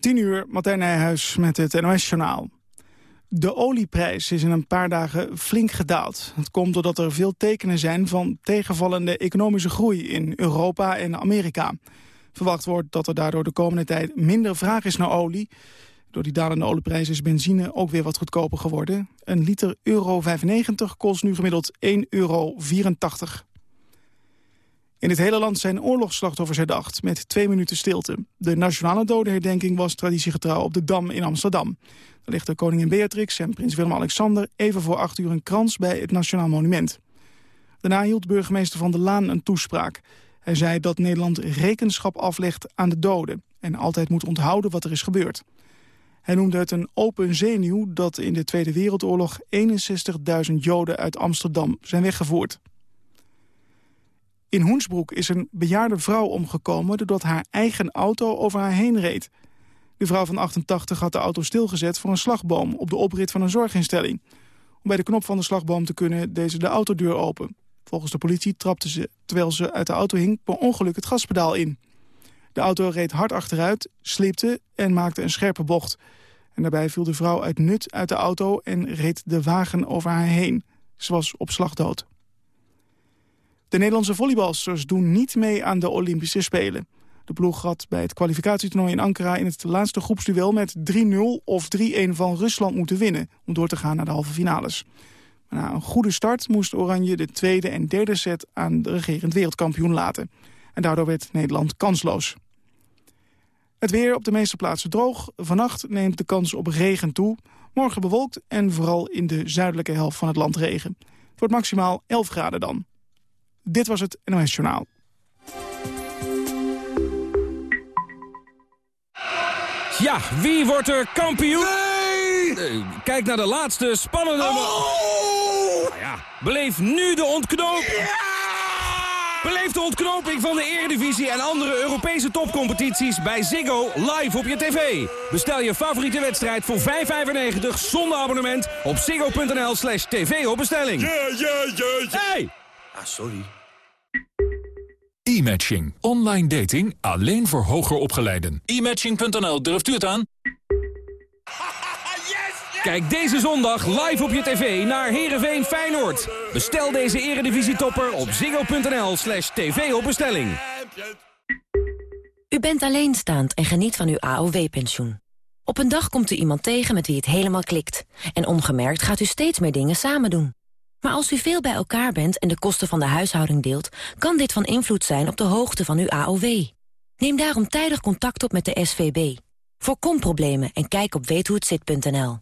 10 uur, Martijn Nijhuis met het NOS-journaal. De olieprijs is in een paar dagen flink gedaald. Het komt doordat er veel tekenen zijn van tegenvallende economische groei in Europa en Amerika. Verwacht wordt dat er daardoor de komende tijd minder vraag is naar olie. Door die dalende olieprijs is benzine ook weer wat goedkoper geworden. Een liter euro 95 kost nu gemiddeld 1,84 euro. In het hele land zijn oorlogsslachtoffers herdacht, met twee minuten stilte. De nationale dodenherdenking was traditiegetrouw op de Dam in Amsterdam. Daar ligt de koningin Beatrix en prins Willem-Alexander... even voor acht uur een krans bij het Nationaal Monument. Daarna hield burgemeester Van der Laan een toespraak. Hij zei dat Nederland rekenschap aflegt aan de doden... en altijd moet onthouden wat er is gebeurd. Hij noemde het een open zenuw dat in de Tweede Wereldoorlog 61.000 Joden uit Amsterdam zijn weggevoerd. In Hoensbroek is een bejaarde vrouw omgekomen... doordat haar eigen auto over haar heen reed. De vrouw van 88 had de auto stilgezet voor een slagboom... op de oprit van een zorginstelling. Om bij de knop van de slagboom te kunnen deze de autodeur open. Volgens de politie trapte ze, terwijl ze uit de auto hing... per ongeluk het gaspedaal in. De auto reed hard achteruit, slipte en maakte een scherpe bocht. En daarbij viel de vrouw uit nut uit de auto... en reed de wagen over haar heen. Ze was op slag dood. De Nederlandse volleybalsters doen niet mee aan de Olympische Spelen. De ploeg had bij het kwalificatietoernooi in Ankara... in het laatste groepsduel met 3-0 of 3-1 van Rusland moeten winnen... om door te gaan naar de halve finales. Maar na een goede start moest Oranje de tweede en derde set... aan de regerend wereldkampioen laten. En daardoor werd Nederland kansloos. Het weer op de meeste plaatsen droog. Vannacht neemt de kans op regen toe. Morgen bewolkt en vooral in de zuidelijke helft van het land regen. Het wordt maximaal 11 graden dan. Dit was het NOS Journaal. Ja, wie wordt er kampioen? Nee! kijk naar de laatste spannende... Oh! Nou ja, beleef nu de ontknoping. Ja! Beleef de ontknoping van de Eredivisie en andere Europese topcompetities bij Ziggo live op je tv. Bestel je favoriete wedstrijd voor 5,95 zonder abonnement op ziggo.nl slash tv op bestelling. Hey! Ah, sorry. E-matching. Online dating alleen voor hoger opgeleiden. E-matching.nl, durft u het aan? Kijk deze zondag live op je tv naar Heerenveen Feyenoord. Bestel deze eredivisietopper op ziggo.nl slash tv op bestelling. U bent alleenstaand en geniet van uw AOW-pensioen. Op een dag komt u iemand tegen met wie het helemaal klikt. En ongemerkt gaat u steeds meer dingen samen doen. Maar als u veel bij elkaar bent en de kosten van de huishouding deelt... kan dit van invloed zijn op de hoogte van uw AOW. Neem daarom tijdig contact op met de SVB. Voorkom problemen en kijk op weethohetzit.nl.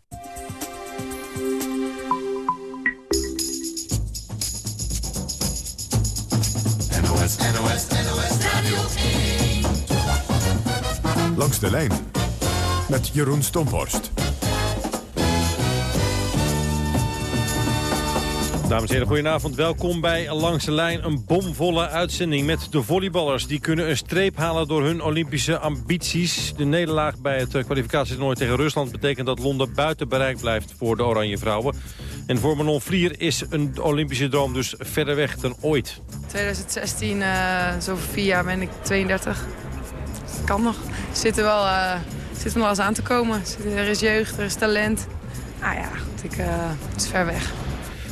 NOS, NOS, NOS Radio 1. Langs de lijn met Jeroen Stomhorst. Dames en heren, goedenavond. Welkom bij Langs de Lijn. Een bomvolle uitzending met de volleyballers. Die kunnen een streep halen door hun Olympische ambities. De nederlaag bij het kwalificatietoernooi tegen Rusland... betekent dat Londen buiten bereik blijft voor de Oranje Vrouwen. En voor Manon Vlier is een Olympische droom dus verder weg dan ooit. 2016, uh, zo over vier jaar ben ik 32. Dat kan nog. Zit er wel, uh, zit er nog eens aan te komen. Er is jeugd, er is talent. Ah ja, goed, ik, het is ver weg.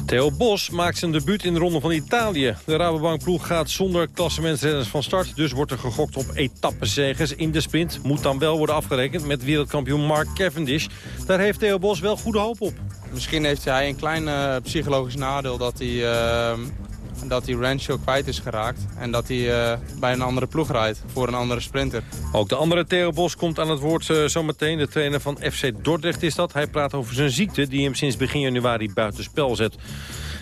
Theo Bos maakt zijn debuut in de Ronde van Italië. De Rabobank-ploeg gaat zonder klassementsrenners van start. Dus wordt er gegokt op etappenzegers in de sprint. Moet dan wel worden afgerekend met wereldkampioen Mark Cavendish. Daar heeft Theo Bos wel goede hoop op. Misschien heeft hij een klein uh, psychologisch nadeel dat hij, uh, dat hij Rancho kwijt is geraakt. En dat hij uh, bij een andere ploeg rijdt voor een andere sprinter. Ook de andere Theo Bos komt aan het woord zometeen. De trainer van FC Dordrecht is dat. Hij praat over zijn ziekte die hem sinds begin januari buitenspel zet.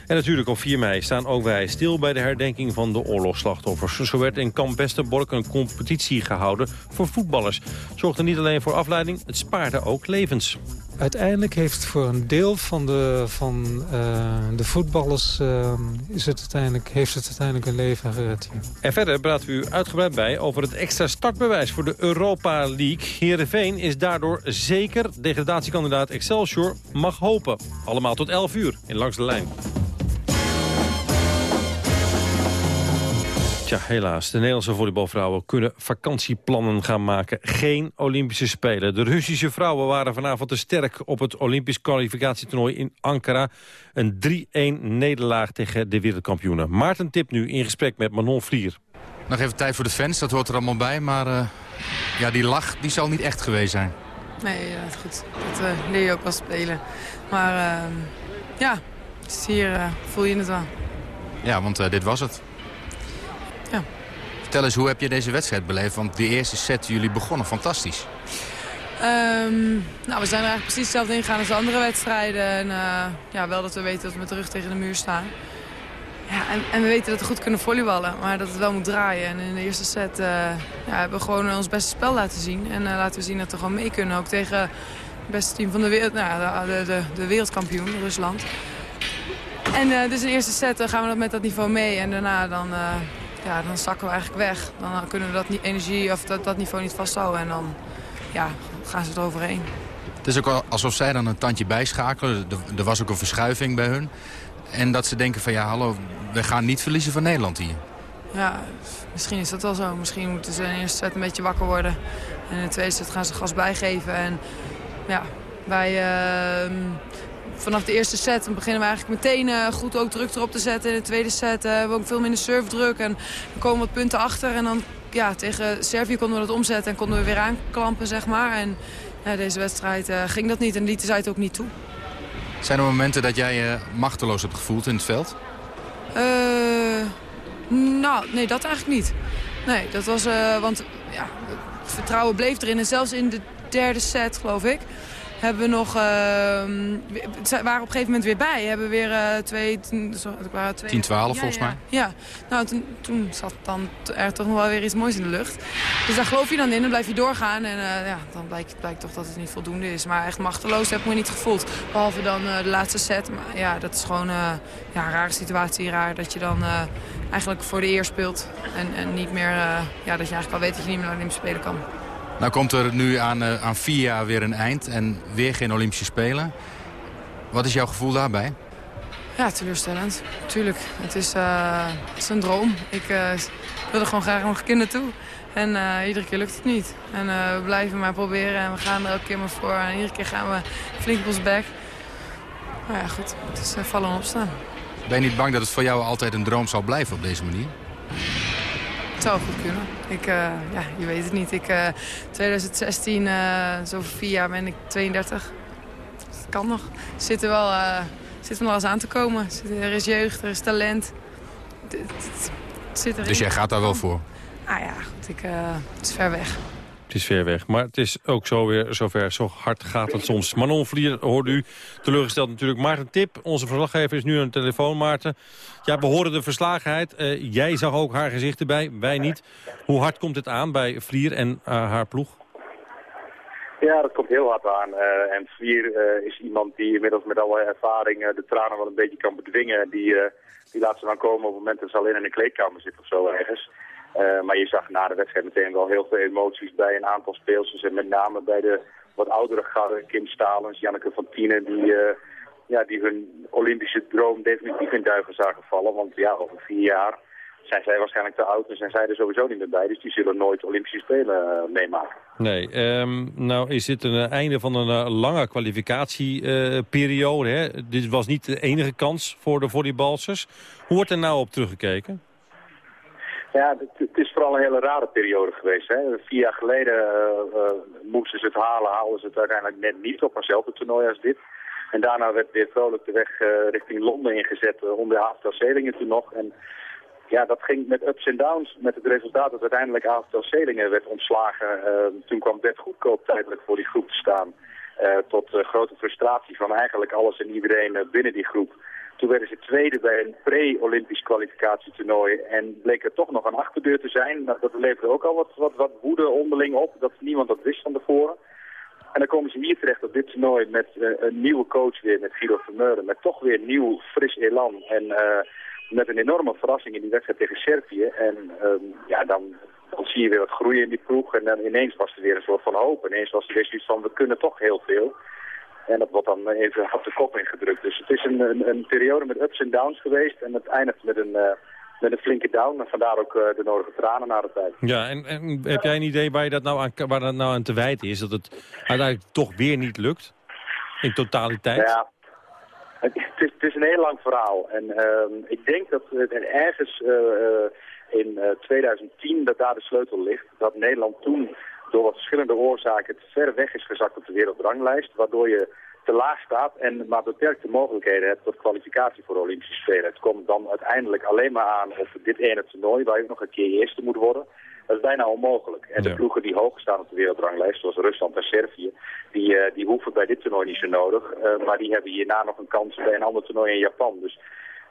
En natuurlijk op 4 mei staan ook wij stil bij de herdenking van de oorlogsslachtoffers. Zo werd in Kamp Westerbork een competitie gehouden voor voetballers. Zorgde niet alleen voor afleiding, het spaarde ook levens. Uiteindelijk heeft voor een deel van de, van, uh, de voetballers uh, is het uiteindelijk, heeft het uiteindelijk een leven gered. En verder praten we u uitgebreid bij over het extra startbewijs voor de Europa League. Heerenveen is daardoor zeker degradatiekandidaat Excelsior mag hopen. Allemaal tot 11 uur in Langs de Lijn. Tja, helaas. De Nederlandse volleybalvrouwen kunnen vakantieplannen gaan maken. Geen Olympische Spelen. De Russische vrouwen waren vanavond te sterk op het Olympisch kwalificatietoernooi in Ankara. Een 3-1 nederlaag tegen de wereldkampioenen. Maarten Tip nu in gesprek met Manon Vlier. Nog even tijd voor de fans, dat hoort er allemaal bij. Maar uh, ja, die lach die zal niet echt geweest zijn. Nee, ja, goed. Dat uh, leer je ook wel spelen. Maar uh, ja, dus hier uh, voel je het wel. Ja, want dit was het. Vertel eens, hoe heb je deze wedstrijd beleefd? Want die eerste set, jullie begonnen fantastisch. Um, nou, we zijn er eigenlijk precies hetzelfde ingegaan als de andere wedstrijden. En uh, ja, wel dat we weten dat we met de rug tegen de muur staan. Ja, en, en, we weten dat we goed kunnen volleyballen, maar dat het wel moet draaien. En in de eerste set uh, ja, hebben we gewoon ons beste spel laten zien. En uh, laten we zien dat we gewoon mee kunnen, ook tegen het beste team van de wereld, nou, de, de, de wereldkampioen, Rusland. En dus in de eerste set gaan we dat met dat niveau mee. En daarna dan, ja, dan zakken we eigenlijk weg. Dan kunnen we dat energie of dat, dat niveau niet vasthouden. En dan ja, gaan ze het overheen. Het is ook alsof zij dan een tandje bijschakelen. Er was ook een verschuiving bij hun. En dat ze denken van ja, hallo, we gaan niet verliezen van Nederland hier. Ja, misschien is dat wel zo. Misschien moeten ze in de eerste set een beetje wakker worden. En in de tweede set gaan ze gas bijgeven. En ja, wij... Uh, vanaf de eerste set beginnen we eigenlijk meteen uh, goed ook druk erop te zetten. In de tweede set uh, hebben we ook veel minder surfdruk. En dan komen wat punten achter. En dan ja, tegen Servië konden we dat omzetten en konden we weer aanklampen, zeg maar. En ja, deze wedstrijd uh, ging dat niet en lieten zij het ook niet toe. Zijn er momenten dat jij je machteloos hebt gevoeld in het veld? nou, nee, dat eigenlijk niet. Nee, dat was, want ja, het vertrouwen bleef erin. En zelfs in de derde set, geloof ik, hebben we nog, uh, waren op een gegeven moment weer bij. Hebben we weer uh, twee, waren twee... 10, 12 volgens ja. mij. Ja, nou toen, toen zat dan er toch nog wel weer iets moois in de lucht. Dus daar geloof je dan in, dan blijf je doorgaan. En uh, ja, dan blijkt, blijkt toch dat het niet voldoende is. Maar echt machteloos heb ik me niet gevoeld. Behalve dan de laatste set. Maar ja, dat is gewoon ja, een rare situatie. Raar dat je dan eigenlijk voor de eer speelt. En, en niet meer, ja, dat je eigenlijk al weet dat je niet meer naar Spelen kan. Nou komt er nu aan, uh, aan vier jaar weer een eind en weer geen Olympische Spelen. Wat is jouw gevoel daarbij? Ja, teleurstellend. Tuurlijk. Het is, uh, het is een droom. Ik uh, wil er gewoon graag nog een keer naartoe. En iedere keer lukt het niet. En we blijven maar proberen en we gaan er elke keer maar voor. En iedere keer gaan we flink op ons bek. Maar ja, goed. Het is vallen en opstaan. Ben je niet bang dat het voor jou altijd een droom zal blijven op deze manier? Het zou goed kunnen. Ik, uh, ja, je weet het niet. Ik, uh, 2016, uh, zo voor vier jaar ben ik 32. Dat kan nog. Zit er wel, zit er nog eens aan te komen. Er is jeugd, er is talent. Het, het, het zit erin. Dus jij gaat daar wel voor? Ah ja, goed. Ik, het is ver weg. Het is ver weg, maar het is ook zo weer zover. Zo hard gaat het soms. Manon Vlier hoorde u. Teleurgesteld natuurlijk. Maarten Tip, onze verslaggever, is nu aan de telefoon. Maarten, we horen de verslagenheid. Uh, jij zag ook haar gezicht erbij, wij niet. Hoe hard komt het aan bij Vlier en uh, haar ploeg? Ja, dat komt heel hard aan. Uh, en Vlier is iemand die inmiddels met alle ervaring de tranen wel een beetje kan bedwingen. Die, die laat ze dan komen op het moment dat ze alleen in de kleedkamer zit of zo ergens. Uh, maar je zag na de wedstrijd meteen wel heel veel emoties bij een aantal speelsters. En met name bij de wat oudere garde, Kim Stalens, Janneke van Tienen, die, uh, ja, die hun Olympische droom definitief in duigen zagen vallen. Want ja, over vier jaar zijn zij waarschijnlijk te oud en zijn zij er sowieso niet meer bij. Dus die zullen nooit Olympische Spelen uh, meemaken. Nee, um, nou is dit een einde van een lange kwalificatieperiode. Dit was niet de enige kans voor de volleybalsters. Hoe wordt er nou op teruggekeken? Ja, het, is vooral een hele rare periode geweest. Hè. Vier jaar geleden uh, uh, moesten ze het halen, haalden ze het uiteindelijk net niet op eenzelfde toernooi als dit. En daarna werd weer vrolijk de weg uh, richting Londen ingezet onder Aftel Zelingen toen nog. En ja, dat ging met ups en downs met het resultaat dat uiteindelijk Aftel Zelingen werd ontslagen. toen kwam Bert Goedkoop tijdelijk voor die groep te staan. tot grote frustratie van eigenlijk alles en iedereen binnen die groep. Toen werden ze tweede bij een pre-Olympisch kwalificatietoernooi en bleek er toch nog een achterdeur te zijn. Nou, dat leverde ook al wat, wat, woede onderling op, dat niemand dat wist van tevoren. En dan komen ze hier terecht op dit toernooi met uh, een nieuwe coach weer, met Guido Vermeulen, met toch weer nieuw, fris elan. En uh, met een enorme verrassing in die wedstrijd tegen Servië. En um, ja, dan, dan zie je weer wat groeien in die ploeg. En dan ineens was er weer een soort van hoop. Ineens was er weer zoiets van, we kunnen toch heel veel. En dat wordt dan even op de kop ingedrukt. Dus het is een, een, een periode met ups en downs geweest. En het eindigt met een, uh, met een flinke down. En vandaar ook de nodige tranen na de tijd. Ja, en, en, heb jij een idee waar, je dat nou aan, waar dat nou aan te wijten is? Dat het uiteindelijk toch weer niet lukt? In totaliteit? Ja, het, is, het is, een heel lang verhaal. En uh, ik denk dat ergens uh, in 2010 dat daar de sleutel ligt. Dat Nederland toen door wat verschillende oorzaken te ver weg is gezakt op de wereldranglijst. Waardoor je te laag staat en maar beperkte mogelijkheden hebt tot kwalificatie voor de Olympische Spelen. Het komt dan uiteindelijk alleen maar aan op dit ene toernooi waar je nog een keer eerste moet worden. Dat is bijna onmogelijk. En de ploegen die hoog staan op de wereldranglijst, zoals Rusland en Servië, die, uh, die hoeven bij dit toernooi niet zo nodig. Uh, maar die hebben hierna nog een kans bij een ander toernooi in Japan. Dus,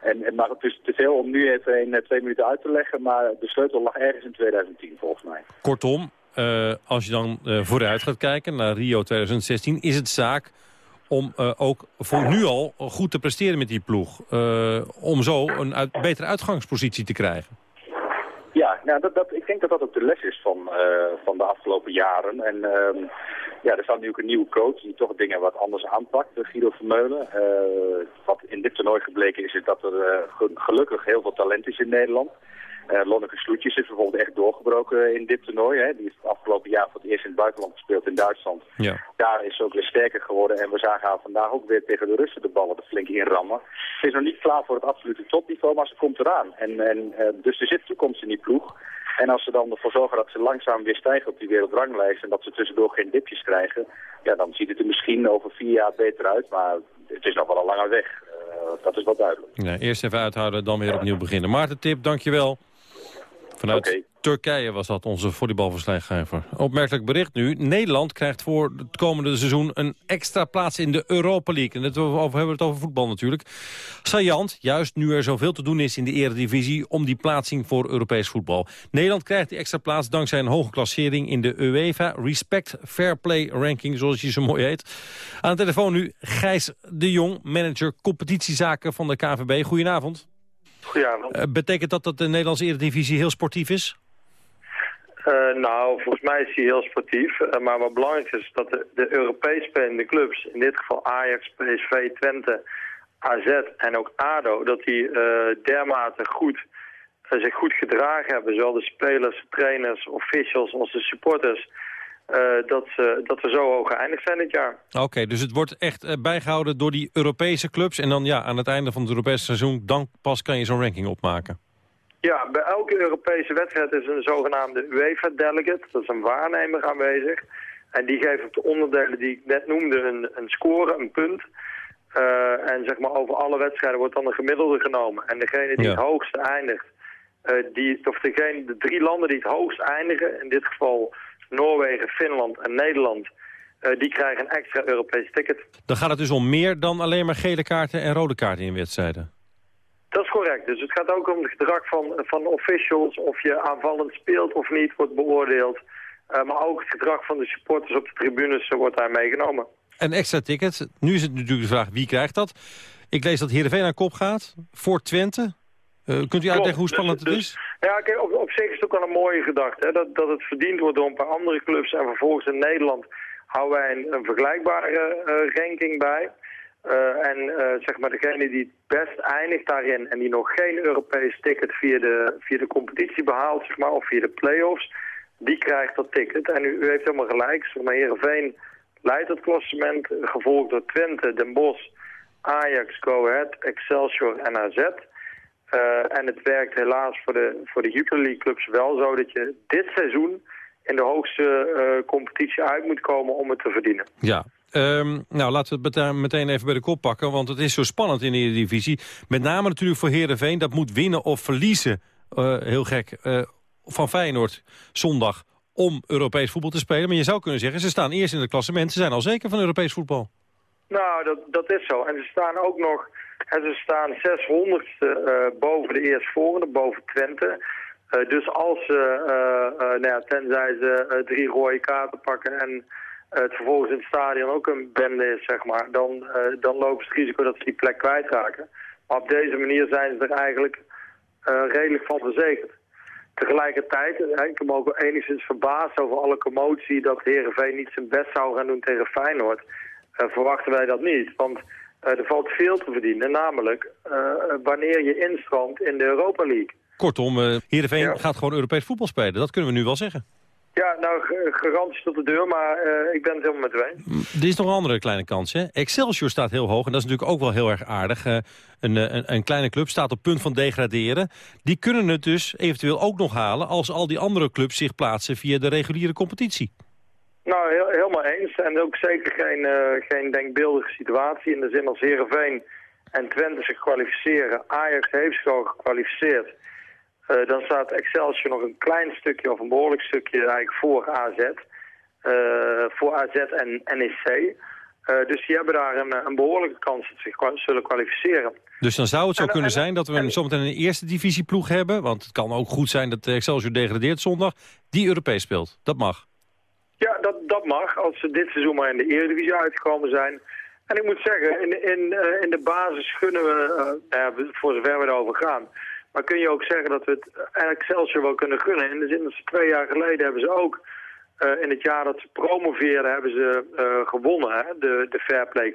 en, en, maar het is te veel om nu even in uh, twee minuten uit te leggen, maar de sleutel lag ergens in 2010 volgens mij. Kortom, als je dan vooruit gaat kijken naar Rio 2016, is het zaak om ook voor nu al goed te presteren met die ploeg. om zo een betere uitgangspositie te krijgen. Ja, nou, dat, dat, ik denk dat dat ook de les is van, van de afgelopen jaren. En uh, ja, er staat nu ook een nieuwe coach die toch dingen wat anders aanpakt, Guido Vermeulen. Wat in dit toernooi gebleken is, is dat er gelukkig heel veel talent is in Nederland. Uh, Lonneke Sloetjes is bijvoorbeeld echt doorgebroken in dit toernooi. Hè. Die is het afgelopen jaar voor het eerst in het buitenland gespeeld in Duitsland. Ja. Daar is ze ook weer sterker geworden. En we zagen haar vandaag ook weer tegen de Russen de ballen er flink inrammen. Ze is nog niet klaar voor het absolute topniveau, maar ze komt eraan. En, en, uh, dus er zit toekomst in die ploeg. En als ze dan ervoor zorgen dat ze langzaam weer stijgen op die wereldranglijst... en dat ze tussendoor geen dipjes krijgen... ja, dan ziet het er misschien over vier jaar beter uit. Maar het is nog wel een lange weg. Uh, dat is wel duidelijk. Ja, eerst even uithouden, dan weer opnieuw beginnen. Maarten Tip, dankjewel. Vanuit Turkije was dat onze volleybalverslaggever. Opmerkelijk bericht nu. Nederland krijgt voor het komende seizoen een extra plaats in de Europa League. En dat we hebben we het over voetbal natuurlijk. Sajant, juist nu er zoveel te doen is in de eredivisie... om die plaatsing voor Europees voetbal. Nederland krijgt die extra plaats dankzij een hoge klassering... in de UEFA Respect Fair Play Ranking, zoals die zo mooi heet. Aan de telefoon nu Gijs de Jong, manager competitiezaken van de KVB. Goedenavond. Goedenavond. Uh, betekent dat dat de Nederlandse Eredivisie heel sportief is? Uh, nou, volgens mij is hij heel sportief. Uh, maar wat belangrijk is, dat de, de Europees spelende clubs, in dit geval Ajax, PSV, Twente, AZ en ook ADO, dat die dermate goed, zich goed gedragen hebben. Zowel de spelers, trainers, officials als de supporters. Uh, dat, ze, dat we zo hoog geëindigd zijn dit jaar. Oké, dus het wordt echt uh, bijgehouden door die Europese clubs. En dan ja, aan het einde van het Europese seizoen, dan pas kan je zo'n ranking opmaken. Ja, bij elke Europese wedstrijd is een zogenaamde UEFA-delegate. Dat is een waarnemer aanwezig. En die geeft op de onderdelen die ik net noemde een, een score, een punt. Uh, en zeg maar over alle wedstrijden wordt dan een gemiddelde genomen. En degene die ja. het hoogste eindigt, die, of degene, de drie landen die het hoogst eindigen, in dit geval Noorwegen, Finland en Nederland... Uh, die krijgen een extra Europees ticket. Dan gaat het dus om meer dan alleen maar gele kaarten en rode kaarten in wedstrijden? Dat is correct. Dus het gaat ook om het gedrag van, van officials... of je aanvallend speelt of niet, wordt beoordeeld. Uh, maar ook het gedrag van de supporters op de tribunes uh, wordt daar meegenomen. Een extra ticket. Nu is het natuurlijk de vraag wie krijgt dat. Ik lees dat Heerenveen aan kop gaat voor Twente. kunt u uitleggen hoe spannend dus, het is? Ja, kijk, op, op zich is het ook wel een mooie gedachte. Hè? Dat, dat het verdiend wordt door een paar andere clubs. En vervolgens in Nederland houden wij een, vergelijkbare uh, ranking bij. Uh, en uh, zeg maar degene die het best eindigt daarin en die nog geen Europees ticket via de, via de competitie behaalt, zeg maar, of via de play-offs, die krijgt dat ticket. En u, u heeft helemaal gelijk, zeg maar, Heerenveen leidt het klassement, gevolgd door Twente, Den Bosch, Ajax, Go Ahead, Excelsior en AZ. Uh, en het werkt helaas voor de, voor de Jupiler League clubs wel zo dat je dit seizoen in de hoogste uh, competitie uit moet komen om het te verdienen. Ja, um, nou laten we het meteen even bij de kop pakken, want het is zo spannend in de divisie. Met name natuurlijk voor Heerenveen, dat moet winnen of verliezen, uh, heel gek, van Feyenoord zondag om Europees voetbal te spelen. Maar je zou kunnen zeggen, ze staan eerst in het klassement, ze zijn al zeker van Europees voetbal. Nou, dat, dat is zo. En ze staan ook nog en ze staan 600ste uh, boven de eerstvolgende, boven Twente. Uh, dus als ze, uh, nou ja, tenzij ze drie rode kaarten pakken en het vervolgens in het stadion ook een bende is, zeg maar, dan, dan lopen ze het risico dat ze die plek kwijtraken. Maar op deze manier zijn ze er eigenlijk redelijk van verzekerd. Tegelijkertijd, ik heb me ook enigszins verbaasd over alle commotie dat Herenveen niet zijn best zou gaan doen tegen Feyenoord. verwachten wij dat niet, want... Uh, er valt veel te verdienen, namelijk uh, wanneer je instroomt in de Europa League. Kortom, uh, Heerenveen gaat gewoon Europees voetbal spelen. Dat kunnen we nu wel zeggen. Ja, nou, garanties tot de deur, maar uh, ik ben het helemaal met u eens. Er is nog een andere kleine kans, hè? Excelsior staat heel hoog en dat is natuurlijk ook wel heel erg aardig. Uh, een, een, een, kleine club staat op punt van degraderen. Die kunnen het dus eventueel ook nog halen als al die andere clubs zich plaatsen via de reguliere competitie. Nou, heel, helemaal eens. En ook zeker geen, uh, geen denkbeeldige situatie. In de zin als Heerenveen en Twente zich kwalificeren. Ajax heeft zich al gekwalificeerd. Uh, dan staat Excelsior nog een klein stukje of een behoorlijk stukje eigenlijk voor AZ. Uh, voor AZ en NEC. Dus die hebben daar een, een behoorlijke kans dat ze zich zullen kwalificeren. Dus dan zou het zo en, kunnen en, zijn dat we en, zometeen een eerste divisieploeg hebben. Want het kan ook goed zijn dat Excelsior degradeert zondag. Die Europees speelt. Dat mag. Ja, dat, dat mag. Als ze dit seizoen maar in de Eredivisie uitgekomen zijn. En ik moet zeggen, in, in, uh, in de basis gunnen we, uh, voor zover we erover gaan... Maar kun je ook zeggen dat we het Excelsior wel kunnen gunnen. In de zin dat ze twee jaar geleden hebben ze ook... Uh, in het jaar dat ze promoveerden hebben ze uh, gewonnen, hè, de, de Fair Play.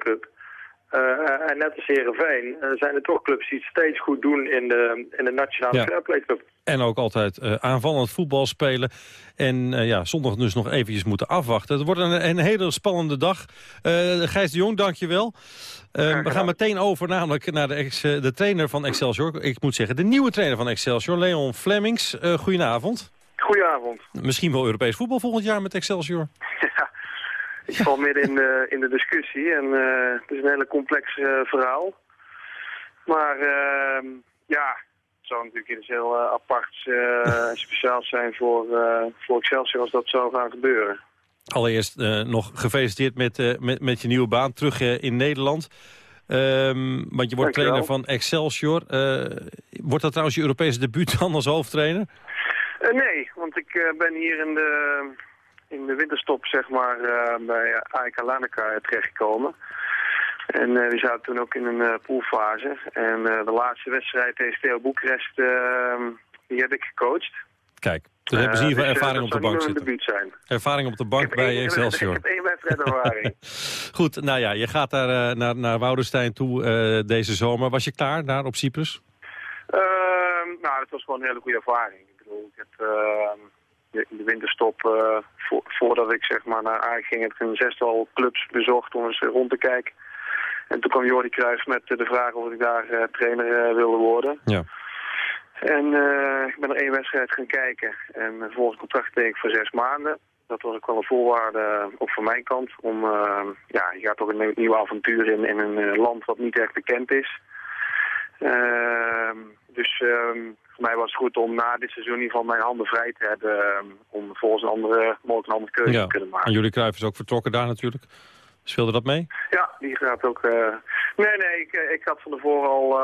Uh, en net als Heerenveen zijn er toch clubs die het steeds goed doen in de, in de Nationale ja. Fair Play Cup. En ook altijd aanvallend voetbal spelen. En ja, zondag dus nog eventjes moeten afwachten. Het wordt een, een hele spannende dag. Gijs de Jong, dank je wel. Uh, we gaan meteen over namelijk naar de, ex, de trainer van Excelsior. Ik moet zeggen, de nieuwe trainer van Excelsior, Leon Flemings. Uh, goedenavond. Goedenavond. Misschien wel Europees voetbal volgend jaar met Excelsior. Ja, ik val midden in de, in de discussie en uh, het is een hele complex verhaal. Maar ja, het zou natuurlijk iets heel apart speciaal zijn voor, voor Excelsior als dat zou gaan gebeuren. Allereerst nog gefeliciteerd met, met, met je nieuwe baan terug in Nederland. Um, want je wordt trainer van Excelsior. wordt dat trouwens je Europese debuut dan als hoofdtrainer? nee, want ik ben hier in de, in de winterstop zeg maar, bij AEK Lanaka terechtgekomen. En die zaten toen ook in een poolfase. En de laatste wedstrijd tegen Theo Boekarest, die heb ik gecoacht. Kijk, dus hebben ze ieder geval ervaring op de bank zitten. Zijn. Ervaring op de bank bij één, Excelsior. Ik heb één wedstrijd ervaring. Goed, nou ja, je gaat daar uh, naar, naar Woudenstein toe uh, deze zomer. Was je klaar daar op Cyprus? Uh, nou, het was gewoon een hele goede ervaring. Ik bedoel, ik heb in de winterstop, vo voordat ik zeg maar naar Ajax ging, heb ik een zestal clubs bezocht om eens rond te kijken. En toen kwam Jordi Cruijff met de vraag of ik daar trainer wilde worden. Ja. En uh, ik ben er één wedstrijd gaan kijken. En vervolgens contract teken voor zes maanden. Dat was ook wel een voorwaarde, ook van mijn kant. Om, uh, ja, je gaat toch een nieuw avontuur in, in een land wat niet echt bekend is. dus voor mij was het goed om na dit seizoen in ieder geval mijn handen vrij te hebben. om volgens een andere, mogelijk een andere keuze ja. te kunnen maken. En jullie Cruijff is ook vertrokken daar natuurlijk. Speelde dat mee? Ja, die gaat ook... nee, nee, ik, ik had van tevoren al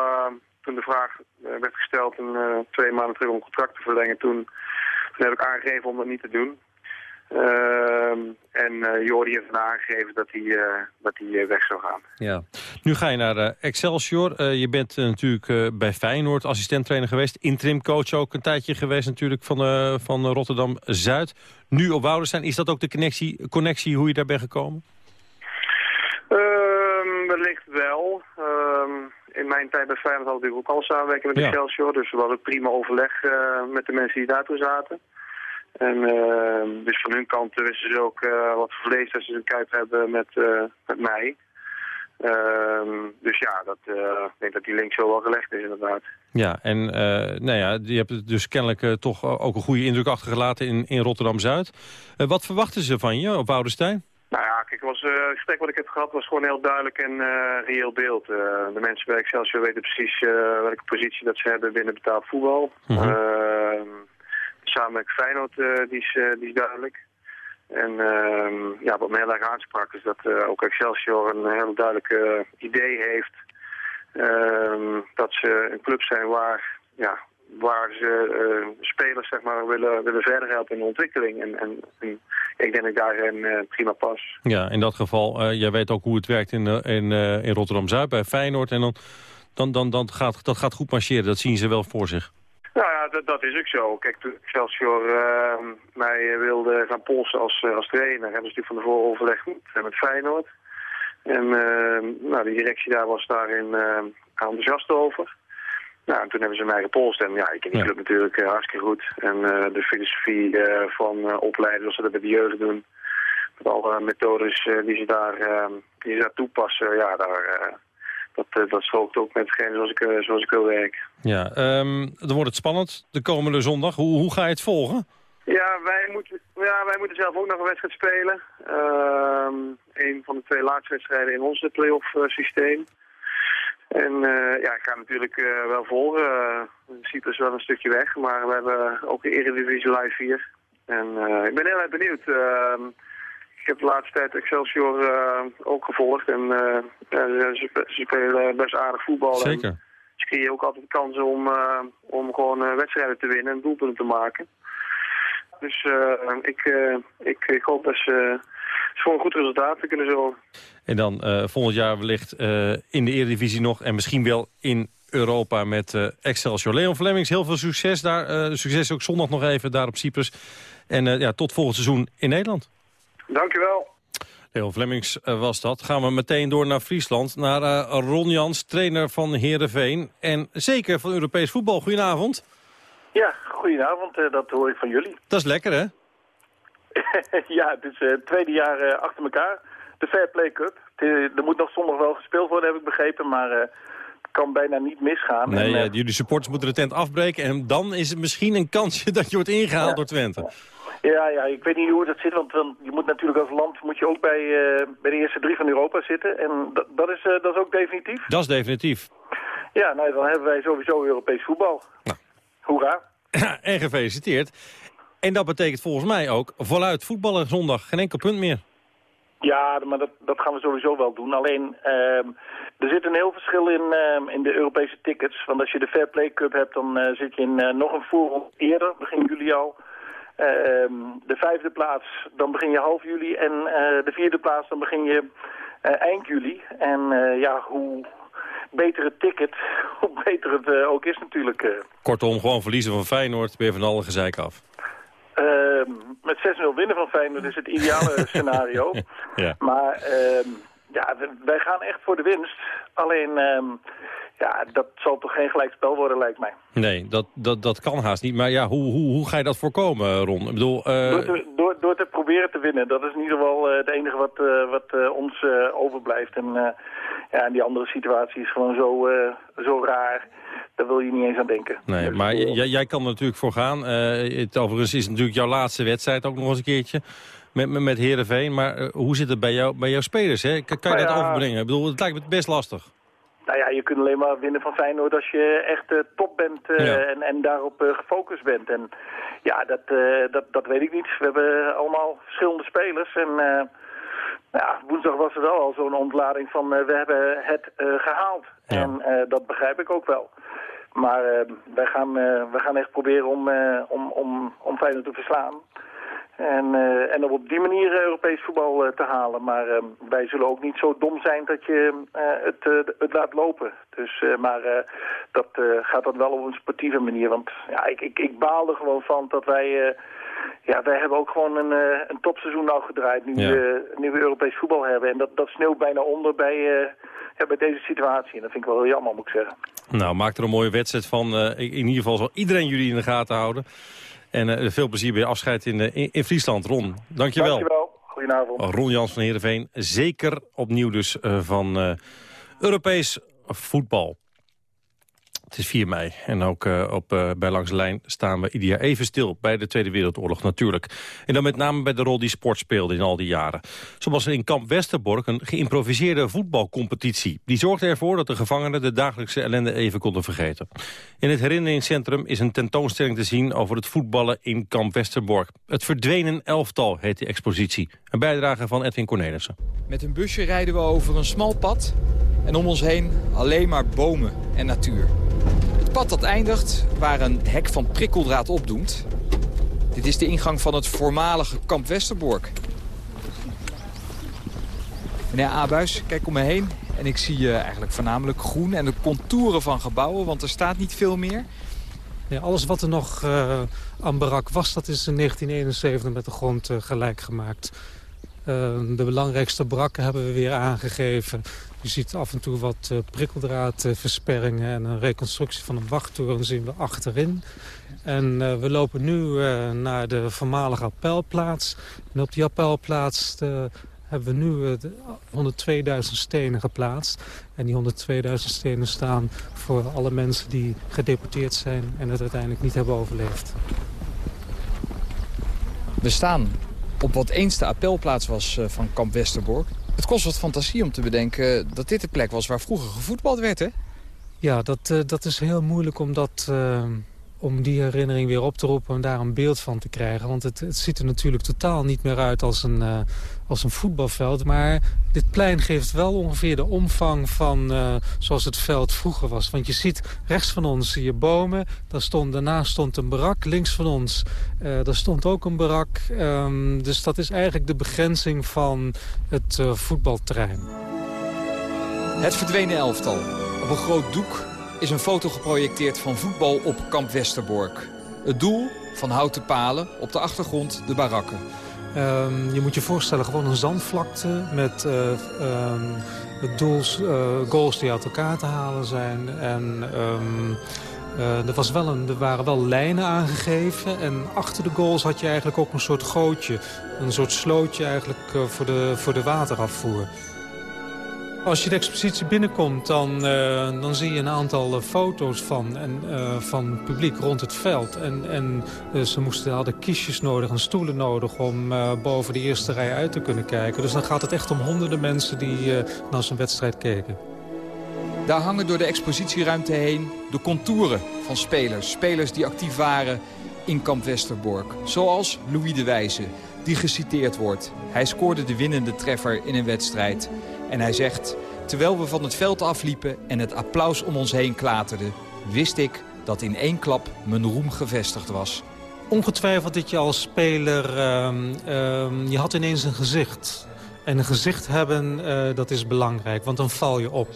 toen de vraag werd gesteld en twee maanden terug om contract te verlengen, toen, toen heb ik aangegeven om dat niet te doen. Uh, en uh, Jordi heeft aangegeven dat hij, uh, dat hij weg zou gaan. Ja. Nu ga je naar Excelsior. je bent natuurlijk bij Feyenoord assistenttrainer geweest. Interim coach ook een tijdje geweest natuurlijk van, van Rotterdam-Zuid. Nu op Woudenstein. Is dat ook de connectie, connectie hoe je daar bent gekomen? Ehm, wellicht wel. Ehm, in mijn tijd bij Feyenoord hadden we ook al samenwerken met ja. Excelsior. Dus we hadden prima overleg uh, met de mensen die daartoe zaten. En uh, dus van hun kant wisten ze ook uh, wat vlees dat ze een kuip hebben met, met mij. Ehm, dus ja, dat, ik denk dat die link zo wel gelegd is inderdaad. Ja, en nou ja, je hebt dus kennelijk toch ook een goede indruk achtergelaten in, in Rotterdam-Zuid. wat verwachten ze van je op Woudenstein? Nou ja, kijk, was, uh, het gesprek wat ik heb gehad was gewoon heel duidelijk en uh, reëel beeld. Uh, de mensen bij Excelsior weten precies welke positie dat ze hebben binnen betaald voetbal. Ehm, samen met Feyenoord, die, is, die is duidelijk. En ehm, ja, wat me heel erg aansprak is dat ook Excelsior een heel duidelijk idee heeft. Ehm, dat ze een club zijn waar ja, waar ze uh, spelers zeg maar, willen, willen verder helpen in de ontwikkeling. En, en, en ik denk dat ik daarin uh, prima pas. Ja, in dat geval, uh, jij weet ook hoe het werkt in, in, in Rotterdam-Zuid bij Feyenoord. En dan, dan, dan, dan gaat dat gaat goed marcheren, dat zien ze wel voor zich. Nou ja, dat, dat is ook zo. Kijk, toen Excelsior mij wilde gaan polsen als, als trainer, hebben ze natuurlijk van tevoren overlegd met Feyenoord. En nou, de directie daar was daarin enthousiast over. Nou, en toen hebben ze mij gepolst en ja, ik ken die Ja. club natuurlijk eh, hartstikke goed. En eh, de filosofie eh, van opleiden, zoals ze dat bij de jeugd doen, met alle methodes die, ze daar, die ze daar toepassen, ja, daar, dat, dat strookt ook met hetgeen zoals ik, zoals ik wil werken. Ja, ehm, dan wordt het spannend de komende zondag. Hoe, hoe ga je het volgen? Ja wij, moeten, ja, wij moeten zelf ook nog een wedstrijd spelen. Ehm een van de twee laatste wedstrijden in ons playoff systeem. En eh, ja, ik ga natuurlijk eh, wel volgen. Uh, Cyprus is wel een stukje weg, maar we hebben ook de Eredivisie live hier. En eh, ik ben heel erg benieuwd. Ehm, ik heb de laatste tijd Excelsior ook gevolgd. En eh, ze, ze spelen best aardig voetbal. En Zeker. ze creëren ook altijd kansen om, om gewoon wedstrijden te winnen en doelpunten te maken. Dus ik, ik, ik hoop dat ze, ze voor een goed resultaat te kunnen zorgen. En dan eh, volgend jaar wellicht eh, in de Eredivisie nog... en misschien wel in Europa met eh, Excelsior. Leon Flemings, heel veel succes daar. Succes ook zondag nog even daar op Cyprus. En ja, tot volgend seizoen in Nederland. Dankjewel. Leon Flemings was dat. Gaan we meteen door naar Friesland. Naar Ron Jans, trainer van Heerenveen. En zeker van Europees voetbal. Goedenavond. Ja, goedenavond. dat hoor ik van jullie. Dat is lekker, hè? ja, het is eh, het tweede jaar eh, achter elkaar. De Fair Play Cup. Eh, er moet nog zondag wel gespeeld worden, heb ik begrepen. Maar eh, het kan bijna niet misgaan. Nee, En, eh, eh, jullie supporters moeten de tent afbreken. En dan is het misschien een kansje dat je wordt ingehaald Ja. door Twente. ja, ja, ik weet niet hoe dat zit. Want dan, je moet natuurlijk als land moet je ook bij, eh, bij de eerste drie van Europa zitten. En dat, dat, is, eh, dat is ook definitief. Dat is definitief. Ja, nou, dan hebben wij sowieso Europees voetbal. Nou. Hoera. en gefeliciteerd. En dat betekent volgens mij ook voluit voetballen zondag. Geen enkel punt meer. Ja, maar dat, dat gaan we sowieso wel doen. Alleen, ehm, er zit een heel verschil in, ehm, in de Europese tickets. Want als je de Fair Play Cup hebt, dan eh, zit je in eh, nog een voorronde eerder, begin juli al. Ehm, de vijfde plaats, dan begin je half juli. En eh, de vierde plaats, dan begin je eind juli. En ja, hoe beter het ticket, hoe beter het ook is natuurlijk. Kortom, gewoon verliezen van Feyenoord. Ben je van alle gezeik af. Ehm, met 6-0 winnen van Feyenoord is het ideale scenario. Ja. Maar ehm, ja, wij gaan echt voor de winst. Alleen, ehm, ja, dat zal toch geen gelijkspel worden, lijkt mij. Nee, dat, dat, dat kan haast niet. Maar ja, hoe, hoe, hoe ga je dat voorkomen, Ron? Ik bedoel, eh, Door, te, door, door te proberen te winnen. Dat is in ieder geval eh, het enige wat, eh, wat ons overblijft. En ja, die andere situatie is gewoon zo, zo raar. Daar wil je niet eens aan denken. nee, maar j- jij- jij kan er natuurlijk voor gaan. Het, overigens is natuurlijk jouw laatste wedstrijd ook nog eens een keertje. Met, met, met Heerenveen. Maar eh, hoe zit het bij, jou, bij jouw spelers? Hè? Kan, kan je Nou dat overbrengen? Ik bedoel, het lijkt me best lastig. Nou ja, je kunt alleen maar winnen van Feyenoord als je echt eh, top bent eh, Ja. en, en daarop gefocust bent. En ja, dat, dat, dat weet ik niet. We hebben allemaal verschillende spelers. En ja, woensdag was er wel al zo'n ontlading van we hebben het eh, gehaald. Ja. En dat begrijp ik ook wel. Maar wij, gaan, wij gaan echt proberen om, om, om, om Feyenoord te verslaan. En, eh, en om op die manier eh, Europees voetbal eh, te halen. Maar eh, wij zullen ook niet zo dom zijn dat je het, het laat lopen. Dus, maar dat gaat dan wel op een sportieve manier. Want ja, ik, ik, ik baal er gewoon van dat wij... ja, wij hebben ook gewoon een, een topseizoen nou gedraaid nu, Ja. we, nu we Europees voetbal hebben. En dat, dat sneeuwt bijna onder bij, ja, bij deze situatie. En dat vind ik wel heel jammer, moet ik zeggen. Nou, maak er een mooie wedstrijd van. In ieder geval zal iedereen jullie in de gaten houden. En eh, veel plezier bij je afscheid in, eh, in, in Friesland. Ron, dankjewel. Dankjewel. Goedenavond. Ron Jans van Heerenveen. Zeker opnieuw dus eh, van Europees voetbal. Het is 4 mei en ook eh, op, eh, bij Langs de Lijn staan we ieder jaar even stil... bij de Tweede Wereldoorlog natuurlijk. En dan met name bij de rol die sport speelde in al die jaren. Zo was er in kamp Westerbork een geïmproviseerde voetbalcompetitie. Die zorgde ervoor dat de gevangenen de dagelijkse ellende even konden vergeten. In het herinneringscentrum is een tentoonstelling te zien over het voetballen in kamp Westerbork. Het verdwenen elftal heet die expositie. Een bijdrage van Edwin Cornelissen. Met een busje rijden we over een smal pad en om ons heen alleen maar bomen en natuur. Pad dat eindigt waar een hek van prikkeldraad opdoemt. Dit is de ingang van het voormalige kamp Westerbork. Meneer Abuis, kijk om me heen en ik zie uh, eigenlijk voornamelijk groen en de contouren van gebouwen, want er staat niet veel meer. Ja, alles wat er nog uh, aan barak was, dat is in 1971 met de grond uh, gelijk gemaakt. De belangrijkste brakken hebben we weer aangegeven. Je ziet af en toe wat uh, prikkeldraadversperringen en een reconstructie van een wachttoren zien we achterin. En uh, we lopen nu uh, naar de voormalige appelplaats. En op die appelplaats hebben we nu 102.000 stenen geplaatst. En die 102.000 stenen staan voor alle mensen die gedeporteerd zijn... en het uiteindelijk niet hebben overleefd. We staan op wat eens de appelplaats was van kamp Westerbork. Het kost wat fantasie om te bedenken dat dit de plek was waar vroeger gevoetbald werd, hè? Ja, dat, uh, dat is heel moeilijk om, dat, uh, om die herinnering weer op te roepen... en daar een beeld van te krijgen. Want het, het ziet er natuurlijk totaal niet meer uit als een, uh, als een voetbalveld. Maar dit plein geeft wel ongeveer de omvang van uh, zoals het veld vroeger was. Want je ziet rechts van ons zie je bomen. Daar stond, daarnaast stond een barak. Links van ons uh, daar stond ook een barak. Um, dus dat is eigenlijk de begrenzing van het uh, voetbalterrein. Het verdwenen elftal. Op een groot doek is een foto geprojecteerd van voetbal op kamp Westerbork. Het doel van houten palen, op de achtergrond de barakken. Um, je moet je voorstellen, gewoon een zandvlakte met uh, um, doels, uh, goals die uit elkaar te halen zijn. En um, uh, er, was wel een, er waren wel lijnen aangegeven en achter de goals had je eigenlijk ook een soort gootje. Een soort slootje eigenlijk voor, de, voor de waterafvoer. Als je de expositie binnenkomt, dan, uh, dan zie je een aantal uh, foto's van, en, uh, van publiek rond het veld. En, en ze moesten, hadden kistjes nodig en stoelen nodig om boven de eerste rij uit te kunnen kijken. Dus dan gaat het echt om honderden mensen die naar zo'n wedstrijd keken. Daar hangen door de expositieruimte heen de contouren van spelers. Spelers die actief waren in kamp Westerbork. Zoals Louis de Wijze, die geciteerd wordt. Hij scoorde de winnende treffer in een wedstrijd. En hij zegt, terwijl we van het veld afliepen en het applaus om ons heen klaterde... wist ik dat in één klap mijn roem gevestigd was. Ongetwijfeld dat je als speler, uh, uh, je had ineens een gezicht. En een gezicht hebben, uh, dat is belangrijk, want dan val je op.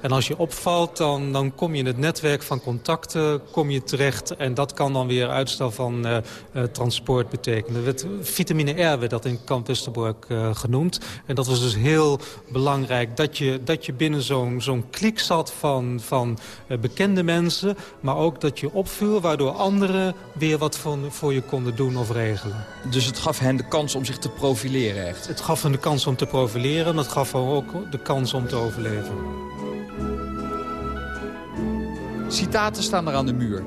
En als je opvalt, dan, dan kom je in het netwerk van contacten kom je terecht. En dat kan dan weer uitstel van uh, uh, transport betekenen. Het vitamine R werd dat in Kamp Westerbork genoemd. En dat was dus heel belangrijk. Dat je, dat je binnen zo'n zo'n klik zat van, van bekende mensen. Maar ook dat je opviel, waardoor anderen weer wat voor, voor je konden doen of regelen. Dus het gaf hen de kans om zich te profileren echt? Het gaf hen de kans om te profileren. En het gaf hen ook de kans om te overleven. Citaten staan er aan de muur.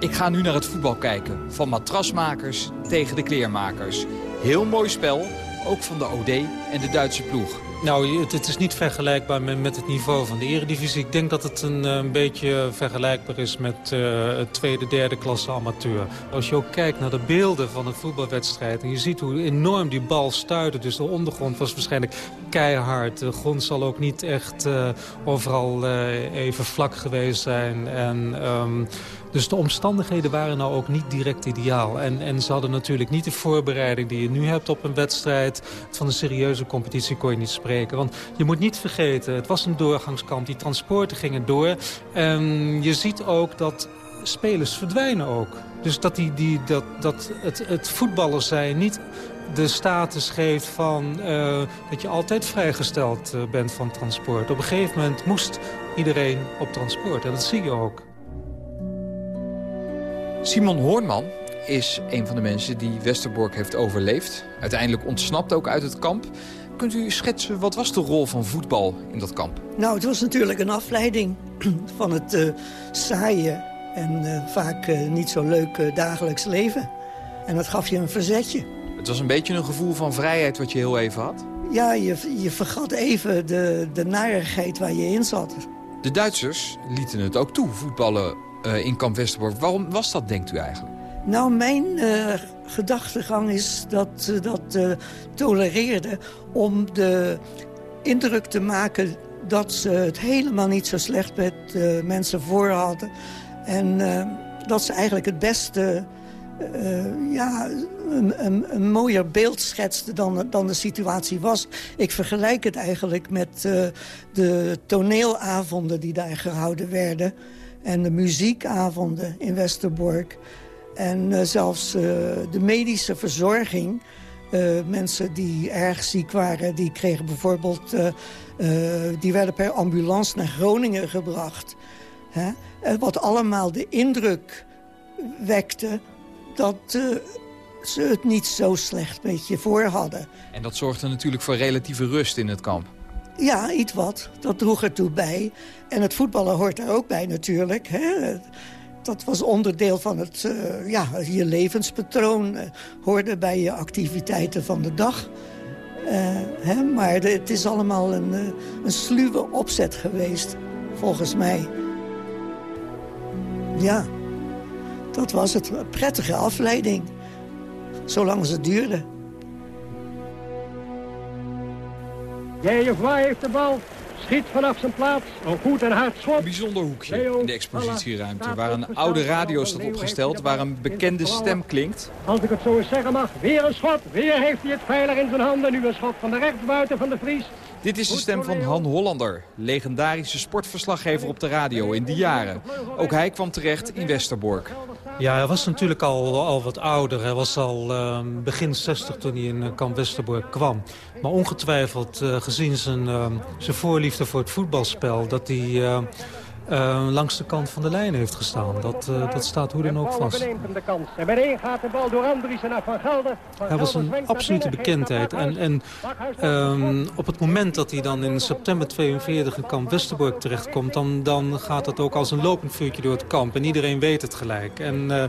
Ik ga nu naar het voetbal kijken. Van matrasmakers tegen de kleermakers. Heel mooi spel, ook van de OD en de Duitse ploeg. Nou, het, is niet vergelijkbaar met, met, het niveau van de eredivisie. Ik denk dat het een, een beetje vergelijkbaar is met uh, tweede, derde klasse amateur. Als je ook kijkt naar de beelden van een voetbalwedstrijd... en je ziet hoe enorm die bal stuitte. Dus de ondergrond was waarschijnlijk keihard. De grond zal ook niet echt uh, overal even vlak geweest zijn. En... Um, dus de omstandigheden waren nou ook niet direct ideaal. En, en ze hadden natuurlijk niet de voorbereiding die je nu hebt op een wedstrijd. Van een serieuze competitie kon je niet spreken. Want je moet niet vergeten, het was een doorgangskamp. Die transporten gingen door. En je ziet ook dat spelers verdwijnen ook. Dus dat, die, die, dat, dat het, het voetballers zijn niet de status geeft van uh, dat je altijd vrijgesteld uh, bent van transport. Op een gegeven moment moest iedereen op transport. En dat zie je ook. Simon Hoornman is een van de mensen die Westerbork heeft overleefd. Uiteindelijk ontsnapt ook uit het kamp. Kunt u schetsen, wat was de rol van voetbal in dat kamp? Nou, het was natuurlijk een afleiding van het uh, saaie en uh, vaak uh, niet zo leuk dagelijks leven. En dat gaf je een verzetje. Het was een beetje een gevoel van vrijheid wat je heel even had? Ja, je, je vergat even de, de narigheid waar je in zat. De Duitsers lieten het ook toe, voetballen in kamp Westerbork. Waarom was dat, denkt u eigenlijk? Nou, mijn uh, gedachtegang is dat ze dat uh, tolereerden... om de indruk te maken dat ze het helemaal niet zo slecht met mensen voor hadden. En dat ze eigenlijk het beste... ja, een, een, een, mooier beeld schetste dan, dan de situatie was. Ik vergelijk het eigenlijk met de toneelavonden die daar gehouden werden en de muziekavonden in Westerbork. En uh, zelfs uh, de medische verzorging mensen die erg ziek waren, die kregen bijvoorbeeld... die werden per ambulance naar Groningen gebracht. Hè? wat allemaal de indruk wekte dat ze het niet zo slecht met je voor hadden. En dat zorgde natuurlijk voor relatieve rust in het kamp. Ja, iets wat. Dat droeg ertoe bij. En het voetballen hoort daar ook bij natuurlijk. Hè? Dat was onderdeel van het, uh, ja, je levenspatroon. Uh, hoorde bij je activiteiten van de dag. Uh, hè? Maar het is allemaal een, een sluwe opzet geweest, volgens mij. Ja, dat was het. Een prettige afleiding. Zolang het duurde. Jij heeft de bal. Schiet vanaf zijn plaats. Een goed en hard schot. Een bijzonder hoekje in de expositieruimte. Waar een oude radio staat opgesteld. Waar een bekende stem klinkt. Als ik het zo eens zeggen mag. Weer een schot. Weer heeft hij het veilig in zijn handen. Nu een schot van de rechtsbuiten van de Vries. Dit is de stem van Han Hollander, legendarische sportverslaggever op de radio in die jaren. Ook hij kwam terecht in Westerbork. Ja, hij was natuurlijk al, al wat ouder. Hij was al uh, begin 60 toen hij in uh, kamp Westerbork kwam. Maar ongetwijfeld, uh, gezien zijn, ehm, zijn voorliefde voor het voetbalspel... dat hij ehm, uh, langs de kant van de lijn heeft gestaan. Dat, uh, dat staat hoe dan ook vast. Hij was een absolute bekendheid. En, en um, op het moment dat hij dan in september 42 in kamp Westerbork terechtkomt... Dan, dan gaat het ook als een lopend vuurtje door het kamp. En iedereen weet het gelijk. En... Uh,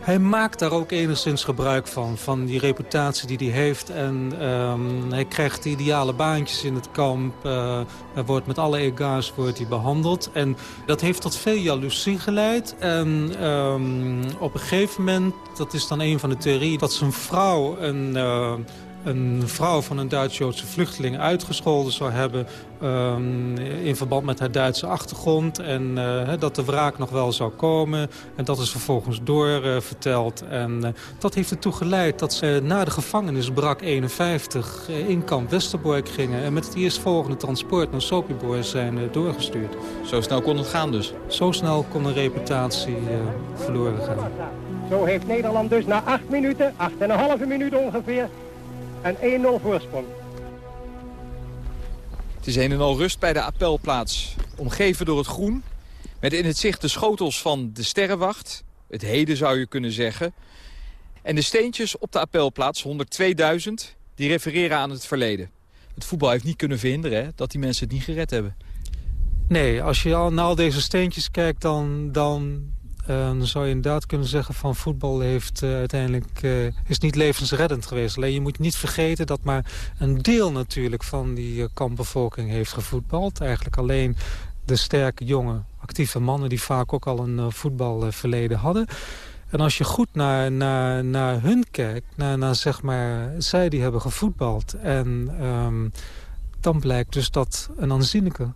hij maakt daar ook enigszins gebruik van, van die reputatie die hij heeft. En um, hij krijgt de ideale baantjes in het kamp. Uh, er wordt met alle ega's wordt hij behandeld. En dat heeft tot veel jaloezie geleid. En um, op een gegeven moment, dat is dan een van de theorieën... dat zijn vrouw een... Uh, een vrouw van een Duits-Joodse vluchteling uitgescholden zou hebben... Um, in verband met haar Duitse achtergrond. En uh, dat de wraak nog wel zou komen. En dat is vervolgens doorverteld. Uh, en uh, dat heeft ertoe geleid dat ze na de gevangenis brak 51 in kamp Westerbork gingen. En met het eerstvolgende transport naar Sobibor zijn doorgestuurd. Zo snel kon het gaan dus? Zo snel kon een reputatie verloren gaan. Zo heeft Nederland dus na 8 minuten, 8,5 minuut ongeveer en 1-0 voorsprong. Het is een en al rust bij de appelplaats. Omgeven door het groen. Met in het zicht de schotels van de sterrenwacht. Het heden zou je kunnen zeggen. En de steentjes op de appelplaats, 102.000, die refereren aan het verleden. Het voetbal heeft niet kunnen verhinderen hè, dat die mensen het niet gered hebben. Nee, als je al naar al deze steentjes kijkt, dan, dan dan zou je inderdaad kunnen zeggen van voetbal heeft uh, uiteindelijk uh, is niet levensreddend geweest. Alleen je moet niet vergeten dat maar een deel natuurlijk van die uh, kampbevolking heeft gevoetbald. Eigenlijk alleen de sterke, jonge, actieve mannen die vaak ook al een voetbalverleden hadden. En als je goed naar, naar, naar hun kijkt, naar, naar zeg maar, zij die hebben gevoetbald... en um, dan blijkt dus dat een aanzienlijke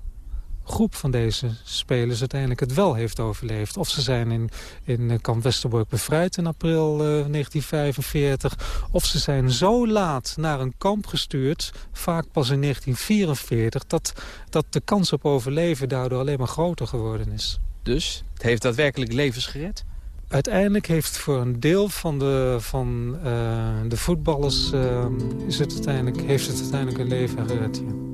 groep van deze spelers uiteindelijk het wel heeft overleefd. Of ze zijn in, in eh, kamp Westerbork bevrijd in april uh, eh, 1945. Of ze zijn zo laat naar een kamp gestuurd, vaak pas in 1944... dat, dat de kans op overleven daardoor alleen maar groter geworden is. Dus het heeft daadwerkelijk levens gered? Uiteindelijk heeft voor een deel van de, van, uh, de voetballers uh, is het uiteindelijk, heeft het uiteindelijk een leven gered. Ja.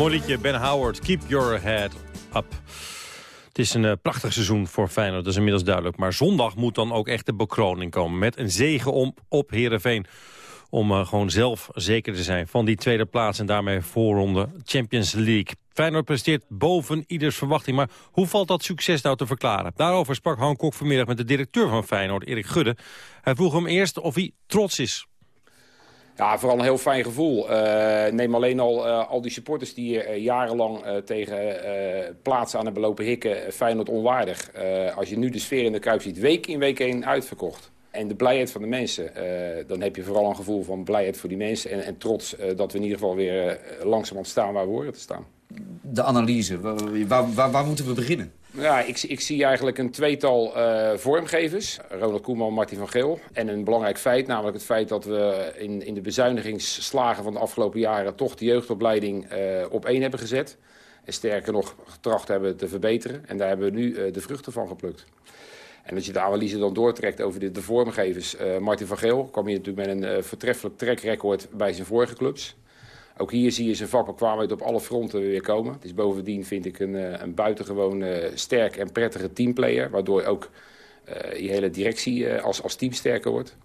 Mooi Ben Howard, Keep Your Head Up. Het is een eh, prachtig seizoen voor Feyenoord, dat is inmiddels duidelijk. Maar zondag moet dan ook echt de bekroning komen. Met een zegen om, op Heerenveen. Om eh, gewoon zelf zeker te zijn van die tweede plaats... en daarmee voorronde Champions League. Feyenoord presteert boven ieders verwachting. Maar hoe valt dat succes nou te verklaren? Daarover sprak Han Kok vanmiddag met de directeur van Feyenoord, Erik Gudde. Hij vroeg hem eerst of hij trots is. Ja, vooral een heel fijn gevoel. Eh, neem alleen al eh, al die supporters die eh, jarenlang tegen plaatsen aan de belopen hikken Feyenoord onwaardig. Als je nu de sfeer in de Kuip ziet, week in week heen uitverkocht. En de blijheid van de mensen, dan heb je vooral een gevoel van blijheid voor die mensen. En, en trots dat we in ieder geval weer langzaam aan het staan waar we horen te staan. De analyse, waar, waar, waar moeten we beginnen? Ja, ik, ik zie eigenlijk een tweetal eh, vormgevers. Ronald Koeman, Martin van Geel. En een belangrijk feit, namelijk het feit dat we in, in de bezuinigingsslagen van de afgelopen jaren... toch de jeugdopleiding eh, op één hebben gezet. En sterker nog getracht hebben te verbeteren. En daar hebben we nu eh, de vruchten van geplukt. En als je de analyse dan doortrekt over de, de vormgevers... Martin van Geel kwam hier natuurlijk met een voortreffelijk trackrecord bij zijn vorige clubs. Ook hier zie je zijn vakbekwaamheid op alle fronten weer komen. Het is bovendien, vind ik, een, eh, een buitengewoon eh, sterk en prettige teamplayer... waardoor ook eh, je hele directie eh, als, als team sterker wordt.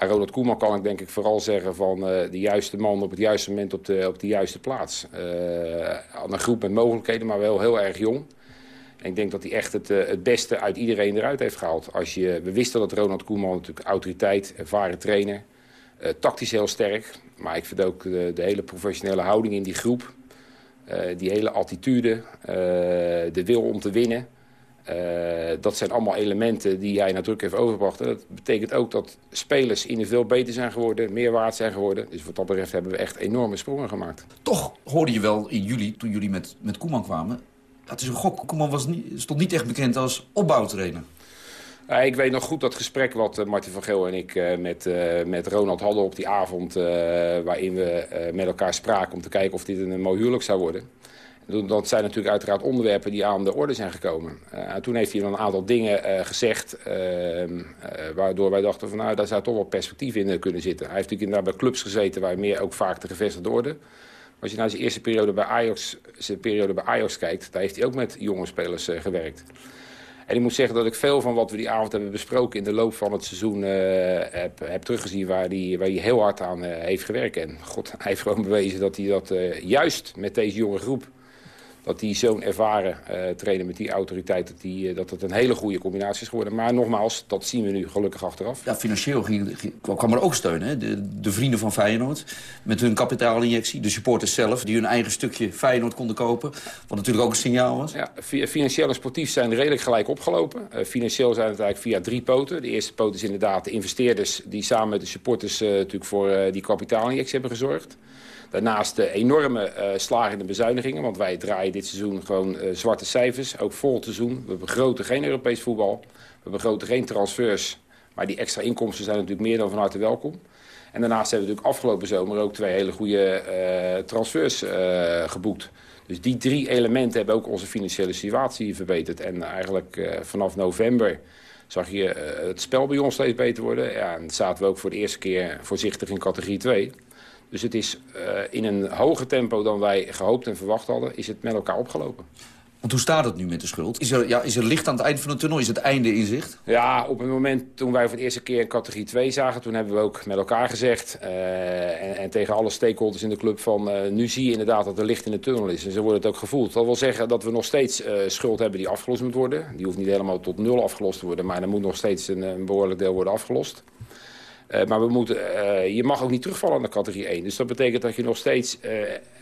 Aan Ronald Koeman kan ik denk ik vooral zeggen van eh, de juiste man op het juiste moment op de, op de juiste plaats. Eh, een groep met mogelijkheden, maar wel heel erg jong. En ik denk dat hij echt het, eh, het beste uit iedereen eruit heeft gehaald. Als je, we wisten dat Ronald Koeman natuurlijk autoriteit, ervaren trainer... eh, tactisch heel sterk, maar ik vind ook de, de hele professionele houding in die groep... eh, die hele attitude, eh, de wil om te winnen... Eh, dat zijn allemaal elementen die hij nadruk heeft overgebracht. En dat betekent ook dat spelers individueel beter zijn geworden, meer waard zijn geworden. Dus wat dat betreft hebben we echt enorme sprongen gemaakt. Toch hoorde je wel in juli, toen jullie met, met Koeman kwamen... dat is een gok. Koeman was niet, stond niet echt bekend als opbouwtrainer. Ik weet nog goed dat gesprek wat eh, Martin van Geel en ik eh, met, eh, met Ronald hadden op die avond... waarin we met elkaar spraken om te kijken of dit een mooi huwelijk zou worden. Dat zijn natuurlijk uiteraard onderwerpen die aan de orde zijn gekomen. En toen heeft hij dan een aantal dingen gezegd... ehm, eh, waardoor wij dachten van nou, daar zou toch wel perspectief in kunnen zitten. Hij heeft natuurlijk inderdaad bij clubs gezeten waar meer ook vaak de gevestigde orde... Als je naar zijn eerste periode bij Ajax, zijn periode bij Ajax kijkt... daar heeft hij ook met jonge spelers gewerkt. En ik moet zeggen dat ik veel van wat we die avond hebben besproken... in de loop van het seizoen eh, heb, heb teruggezien waar hij, waar heel hard aan eh, heeft gewerkt. En god, hij heeft gewoon bewezen dat hij dat eh, juist met deze jonge groep... dat hij zo'n ervaren eh, trainer met die autoriteit... Dat, die, eh, dat het een hele goede combinatie is geworden. Maar nogmaals, dat zien we nu gelukkig achteraf. Ja, financieel ging, ging- kwam er ook steun. Hè? De, de vrienden van Feyenoord met hun kapitaalinjectie. De supporters zelf, die hun eigen stukje Feyenoord konden kopen. Wat natuurlijk ook een signaal was. Ja, fi- financieel en sportief zijn redelijk gelijk opgelopen. Eh, financieel zijn het eigenlijk via drie poten. De eerste poot is inderdaad de investeerders... die samen met de supporters natuurlijk voor die kapitaalinjectie hebben gezorgd. Daarnaast de enorme eh slagen in de bezuinigingen. Want wij draaien dit seizoen gewoon eh, zwarte cijfers. Ook vol seizoen. We begroten geen Europees voetbal. We begroten geen transfers. Maar die extra inkomsten zijn natuurlijk meer dan van harte welkom. En daarnaast hebben we natuurlijk afgelopen zomer ook twee hele goede eh, transfers geboekt. Dus die drie elementen hebben ook onze financiële situatie verbeterd. En eigenlijk vanaf november zag je het spel bij ons steeds beter worden. Ja, en zaten we ook voor de eerste keer voorzichtig in categorie 2. Dus het is eh, in een hoger tempo dan wij gehoopt en verwacht hadden... is het met elkaar opgelopen. Want hoe staat het nu met de schuld? Is er, ja, is er licht aan het eind van de tunnel? Is het einde in zicht? Ja, op het moment toen wij voor de eerste keer in categorie 2 zagen... toen hebben we ook met elkaar gezegd... eh, en, en tegen alle stakeholders in de club van... eh, nu zie je inderdaad dat er licht in de tunnel is. En zo wordt het ook gevoeld. Dat wil zeggen dat we nog steeds schuld hebben die afgelost moet worden. Die hoeft niet helemaal tot nul afgelost te worden... maar er moet nog steeds een, een behoorlijk deel worden afgelost. Eh, maar we moeten, eh, je mag ook niet terugvallen naar categorie 1. Dus dat betekent dat je nog steeds eh,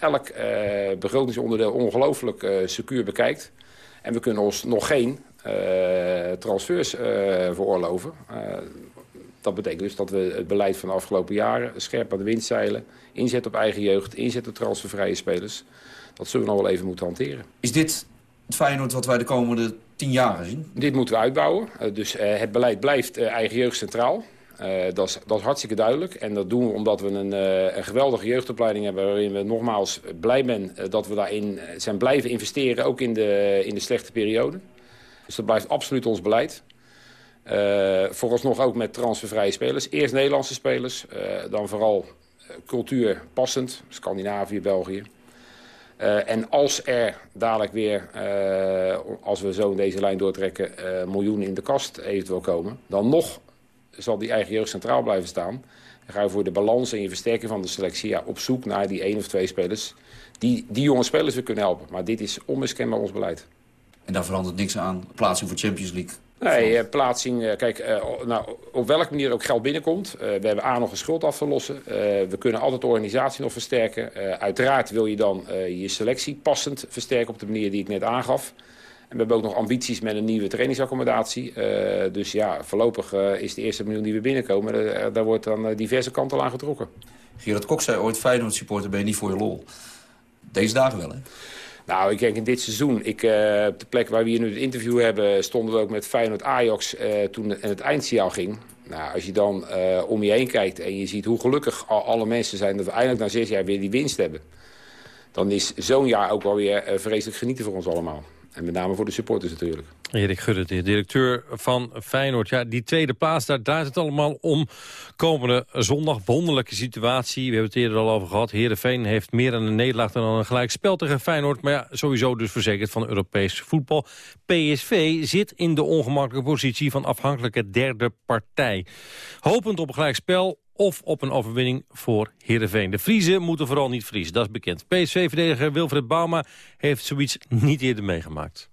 elk begrotingsonderdeel ongelooflijk secuur bekijkt. En we kunnen ons nog geen transfers veroorloven. Dat betekent dus dat we het beleid van de afgelopen jaren... scherp aan de windzeilen, inzet op eigen jeugd, inzet op transfervrije spelers... dat zullen we nog wel even moeten hanteren. Is dit het Feyenoord wat wij de komende tien jaar zien? Dit moeten we uitbouwen. Dus het beleid blijft eigen jeugd centraal. Eh, dat, is, dat hartstikke duidelijk. En dat doen we omdat we een, eh, een geweldige jeugdopleiding hebben... waarin we nogmaals blij zijn eh, dat we daarin zijn blijven investeren... ook in de, in de slechte periode. Dus dat blijft absoluut ons beleid. Eh, vooralsnog ook met transfervrije spelers. Eerst Nederlandse spelers, dan vooral cultuur passend. Scandinavië, België. En als er dadelijk weer, als we zo in deze lijn doortrekken... miljoenen in de kast eventueel komen... dan nog zal die eigen jeugd centraal blijven staan. Dan gaan we voor de balans en je versterking van de selectie... Ja, op zoek naar die één of twee spelers... die die jonge spelers weer kunnen helpen. Maar dit is onmiskenbaar ons beleid. En daar verandert niks aan. Plaatsing voor Champions League. Nee, eh, plaatsing, eh, kijk, eh, nou, op welke manier ook geld binnenkomt. Eh, we hebben A nog een schuld af te lossen. Eh, we kunnen altijd de organisatie nog versterken. Eh, uiteraard wil je dan eh, je selectie passend versterken op de manier die ik net aangaf. En we hebben ook nog ambities met een nieuwe trainingsaccommodatie. Eh, dus ja, voorlopig eh, is de eerste miljoen die we binnenkomen... eh, daar wordt dan diverse kanten aan getrokken. Gerard Kok zei ooit, Feyenoord supporter ben je niet voor je lol. Deze dagen wel, hè? Nou, ik denk in dit seizoen, ik, op de plek waar we hier nu het interview hebben... stonden we ook met Feyenoord-Ajax toen het, het eindsignaal ging. Nou, als je dan om je heen kijkt en je ziet hoe gelukkig al, alle mensen zijn... dat we eindelijk na zes jaar weer die winst hebben... dan is zo'n jaar ook wel weer vreselijk genieten voor ons allemaal. En met name voor de supporters natuurlijk. Erik Gudde, de directeur van Feyenoord. Ja, die tweede plaats, daar draait het allemaal om. Komende zondag, wonderlijke situatie. We hebben het eerder al over gehad. Heerenveen heeft meer dan een nederlaag dan een gelijk spel tegen Feyenoord. Maar ja, sowieso dus verzekerd van Europees voetbal. PSV zit in de ongemakkelijke positie van afhankelijke derde partij. Hopend op een of op een overwinning voor Heerenveen. De Vriezen moeten vooral niet vriezen, dat is bekend. PSV-verdediger Wilfred Bauma heeft zoiets niet eerder meegemaakt.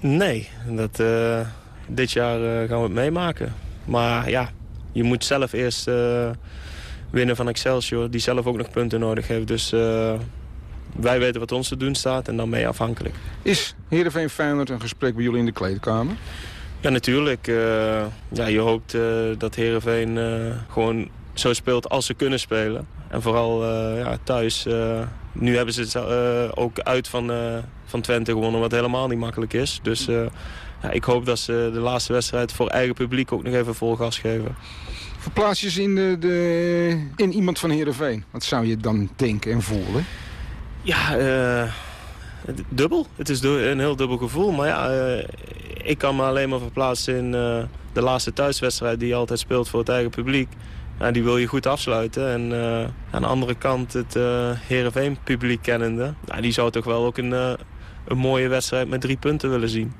Nee, dat, eh, dit jaar eh, gaan we het meemaken. Maar ja, je moet zelf eerst eh, winnen van Excelsior... die zelf ook nog punten nodig heeft. Dus eh, wij weten wat ons te doen staat en dan ben je afhankelijk. Is Heerenveen Feyenoord een gesprek bij jullie in de kleedkamer? Ja, natuurlijk. eh, ja, je hoopt eh, dat Heerenveen eh, gewoon zo speelt als ze kunnen spelen. En vooral ja, thuis. nu hebben ze het ook uit van, van Twente gewonnen, wat helemaal niet makkelijk is. Dus ja, ik hoop dat ze de laatste wedstrijd voor eigen publiek ook nog even vol gas geven. Verplaats je ze in, de, de, in iemand van Heerenveen? Wat zou je dan denken en voelen? Ja, dubbel. Het is een heel dubbel gevoel. Maar ja, ik kan me alleen maar verplaatsen in eh, de laatste thuiswedstrijd die je altijd speelt voor het eigen publiek. Ja, die wil je goed afsluiten. En eh, aan de andere kant het eh Heerenveen publiek kennende. Ja, die zou toch wel ook een, een mooie wedstrijd met drie punten willen zien.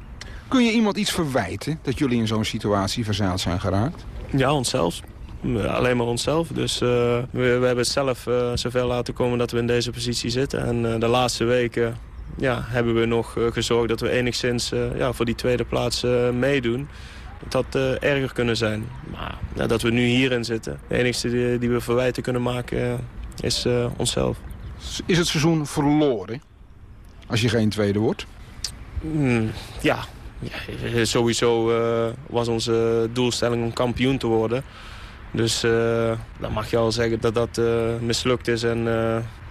Kun je iemand iets verwijten dat jullie in zo'n situatie verzeild zijn geraakt? Ja, onszelf. Alleen maar onszelf. Dus we, we hebben het zelf zover laten komen dat we in deze positie zitten. En de laatste weken ja, hebben we nog eh, gezorgd dat we enigszins eh, ja, voor die tweede plaats eh, meedoen. Het had erger kunnen zijn. Maar ja, dat we nu hierin zitten. De enigste die, die we verwijten kunnen maken is onszelf. Is het seizoen verloren als je geen tweede wordt? Mm, ja. ja, sowieso was onze doelstelling om kampioen te worden. Dus dan mag je al zeggen dat dat mislukt is. En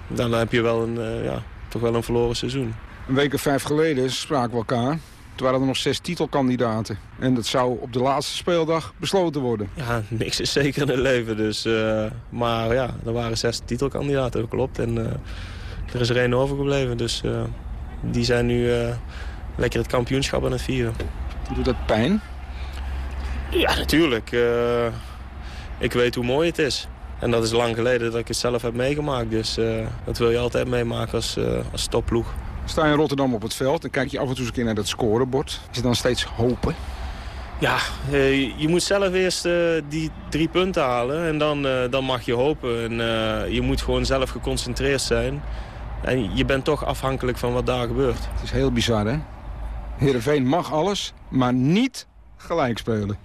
dan heb je wel een, ja, toch wel een verloren seizoen. Een week of vijf geleden spraken we elkaar. Toen waren er nog zes titelkandidaten. En dat zou op de laatste speeldag besloten worden. Ja, niks is zeker in het leven. Dus, eh, maar ja, er waren zes titelkandidaten, dat klopt. En eh, er is er één overgebleven. Dus eh, die zijn nu lekker het kampioenschap aan het vieren. Doet dat pijn? Ja, natuurlijk. Ik weet hoe mooi het is. En dat is lang geleden dat ik het zelf heb meegemaakt. Dus eh, dat wil je altijd meemaken als, eh als topploeg. Sta je in Rotterdam op het veld en kijk je af en toe eens een keer naar dat scorebord. Is het dan steeds hopen? Ja, eh, je- moet zelf eerst die drie punten halen en dan, dan mag je hopen. En, je moet gewoon zelf geconcentreerd zijn. En je bent toch afhankelijk van wat daar gebeurt. Het is heel bizar, hè? Heerenveen mag alles, maar niet gelijk spelen.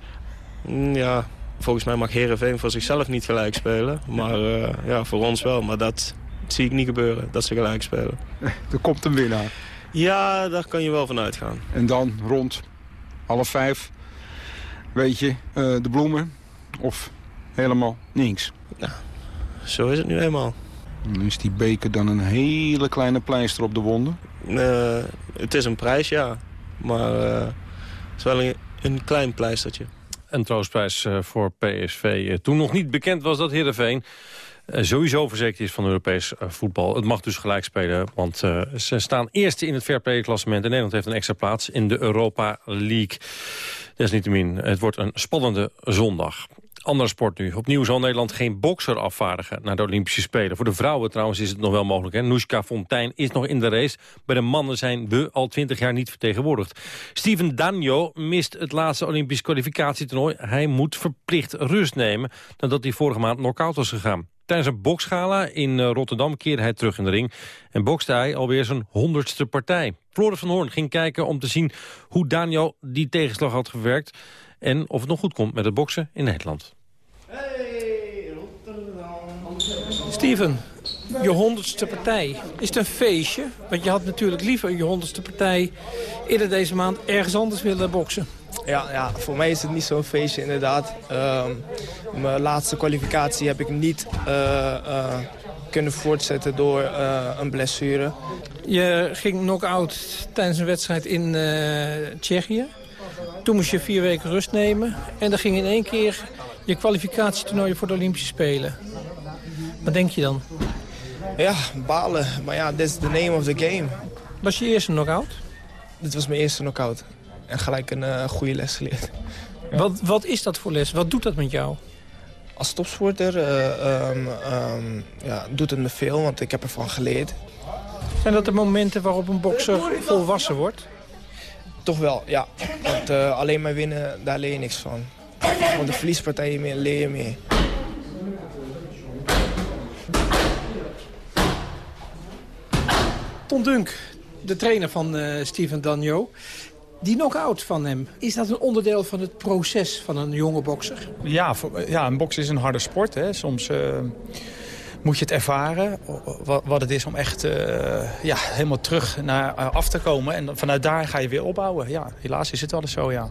Mm, Ja, volgens mij mag Herenveen voor zichzelf niet gelijk spelen. Maar eh, ja, voor ons wel. Maar dat zie ik niet gebeuren, dat ze gelijk spelen. Er komt een winnaar. Ja, daar kan je wel van uitgaan. En dan rond half vijf, weet je, eh, de bloemen of helemaal niks. Zo is het nu eenmaal. Is die beker dan een hele kleine pleister op de wonden. Eh, het is een prijs, ja. Maar het is wel een, een klein pleistertje. Een troostprijs eh, voor PSV. Eh, Toen nog niet bekend was dat Heerenveen eh, sowieso verzekerd is van Europees voetbal. Het mag dus gelijk spelen, want ze staan eerste in het fairplay-klassement. En Nederland heeft een extra plaats in de Europa League. Desalniettemin, het wordt een spannende zondag. Andere sport nu. Opnieuw zal Nederland geen bokser afvaardigen naar de Olympische Spelen. Voor de vrouwen trouwens is het nog wel mogelijk. Hè? Noeska Fontijn is nog in de race. Bij de mannen zijn we al twintig jaar niet vertegenwoordigd. Steven Danjo mist het laatste Olympisch kwalificatietoernooi. Hij moet verplicht rust nemen nadat hij vorige maand knock-out was gegaan. Tijdens een boksgala in eh, Rotterdam keerde hij terug in de ring... en bokste hij alweer zijn honderdste partij. Floris van Hoorn ging kijken om te zien hoe Daniel die tegenslag had verwerkt... en of het nog goed komt met het boksen in Nederland. Steven, je honderdste partij. Is het een feestje? Want je had natuurlijk liever je honderdste partij eerder deze maand ergens anders willen boksen. Ja, ja, voor mij is het niet zo'n feestje inderdaad. Ehm, mijn laatste kwalificatie heb ik niet eh, eh, kunnen voortzetten door eh, een blessure. Je ging knock-out tijdens een wedstrijd in eh, Tsjechië. Toen moest je vier weken rust nemen. En dan ging in één keer je kwalificatietoernooi voor de Olympische Spelen. Wat denk je dan? Ja, balen. Maar ja, this is the name of the game. Was je eerste knock-out? Dit was mijn eerste knock-out. En gelijk een eh, goede les geleerd. Wat, wat is dat voor les? Wat doet dat met jou? Als topsporter eh, ehm, ehm, ja, doet het me veel, want ik heb ervan geleerd. Zijn dat de momenten waarop een bokser volwassen wordt? Toch wel, ja. Want eh, alleen maar winnen, daar leer je niks van. Want de verliespartijen meer, leer je meer. Ton Dunk, de trainer van eh, Steven Danjo. Die knock-out van hem, is dat een onderdeel van het proces van een jonge bokser? Ja, voor- ja een boksen is een harde sport. Hè. Soms eh, moet je het ervaren wat, wat het is om echt eh, ja, helemaal terug naar eh, af te komen. En vanuit daar ga je weer opbouwen. Ja, helaas is het wel eens zo, ja.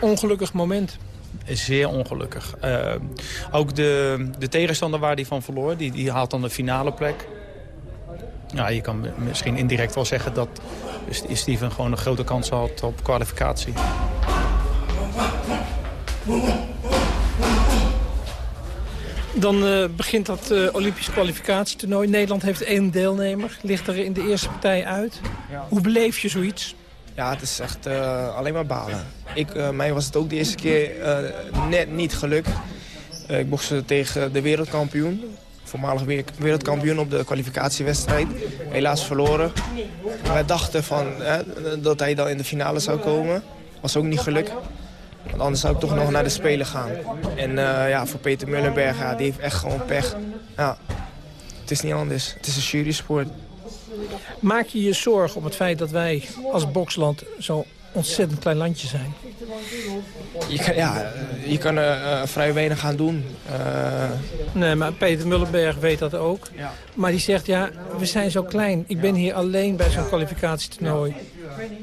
Ongelukkig moment. Zeer ongelukkig. Eh, ook de, de tegenstander waar hij van verloor, die, die haalt dan de finale plek. Ja, je kan misschien indirect wel zeggen dat Steven gewoon een grote kans had op kwalificatie. Dan eh, begint dat eh, Olympisch kwalificatietoernooi. Nederland heeft één deelnemer. Ligt er in de eerste partij uit. Hoe beleef je zoiets? Ja, het is echt eh, alleen maar balen. Ik, mij was het ook de eerste keer net niet gelukt. Ik bokste tegen de wereldkampioen. Voormalig wereldkampioen op de kwalificatiewedstrijd. Helaas verloren. Wij dachten van, dat hij dan in de finale zou komen. Was ook niet gelukt. Want anders zou ik toch nog naar de Spelen gaan. En eh, ja, voor Peter Mullenberg, ja, die heeft echt gewoon pech. Ja, het is niet anders. Het is een jurysport. Maak je je zorgen om het feit dat wij als boksland zo ontzettend klein landje zijn? Je kan, ja, je kan er eh, vrij weinig gaan doen. Eh, Nee, maar Peter Mullenberg weet dat ook. Maar die zegt, ja, we zijn zo klein. Ik ben hier alleen bij zo'n kwalificatietoernooi.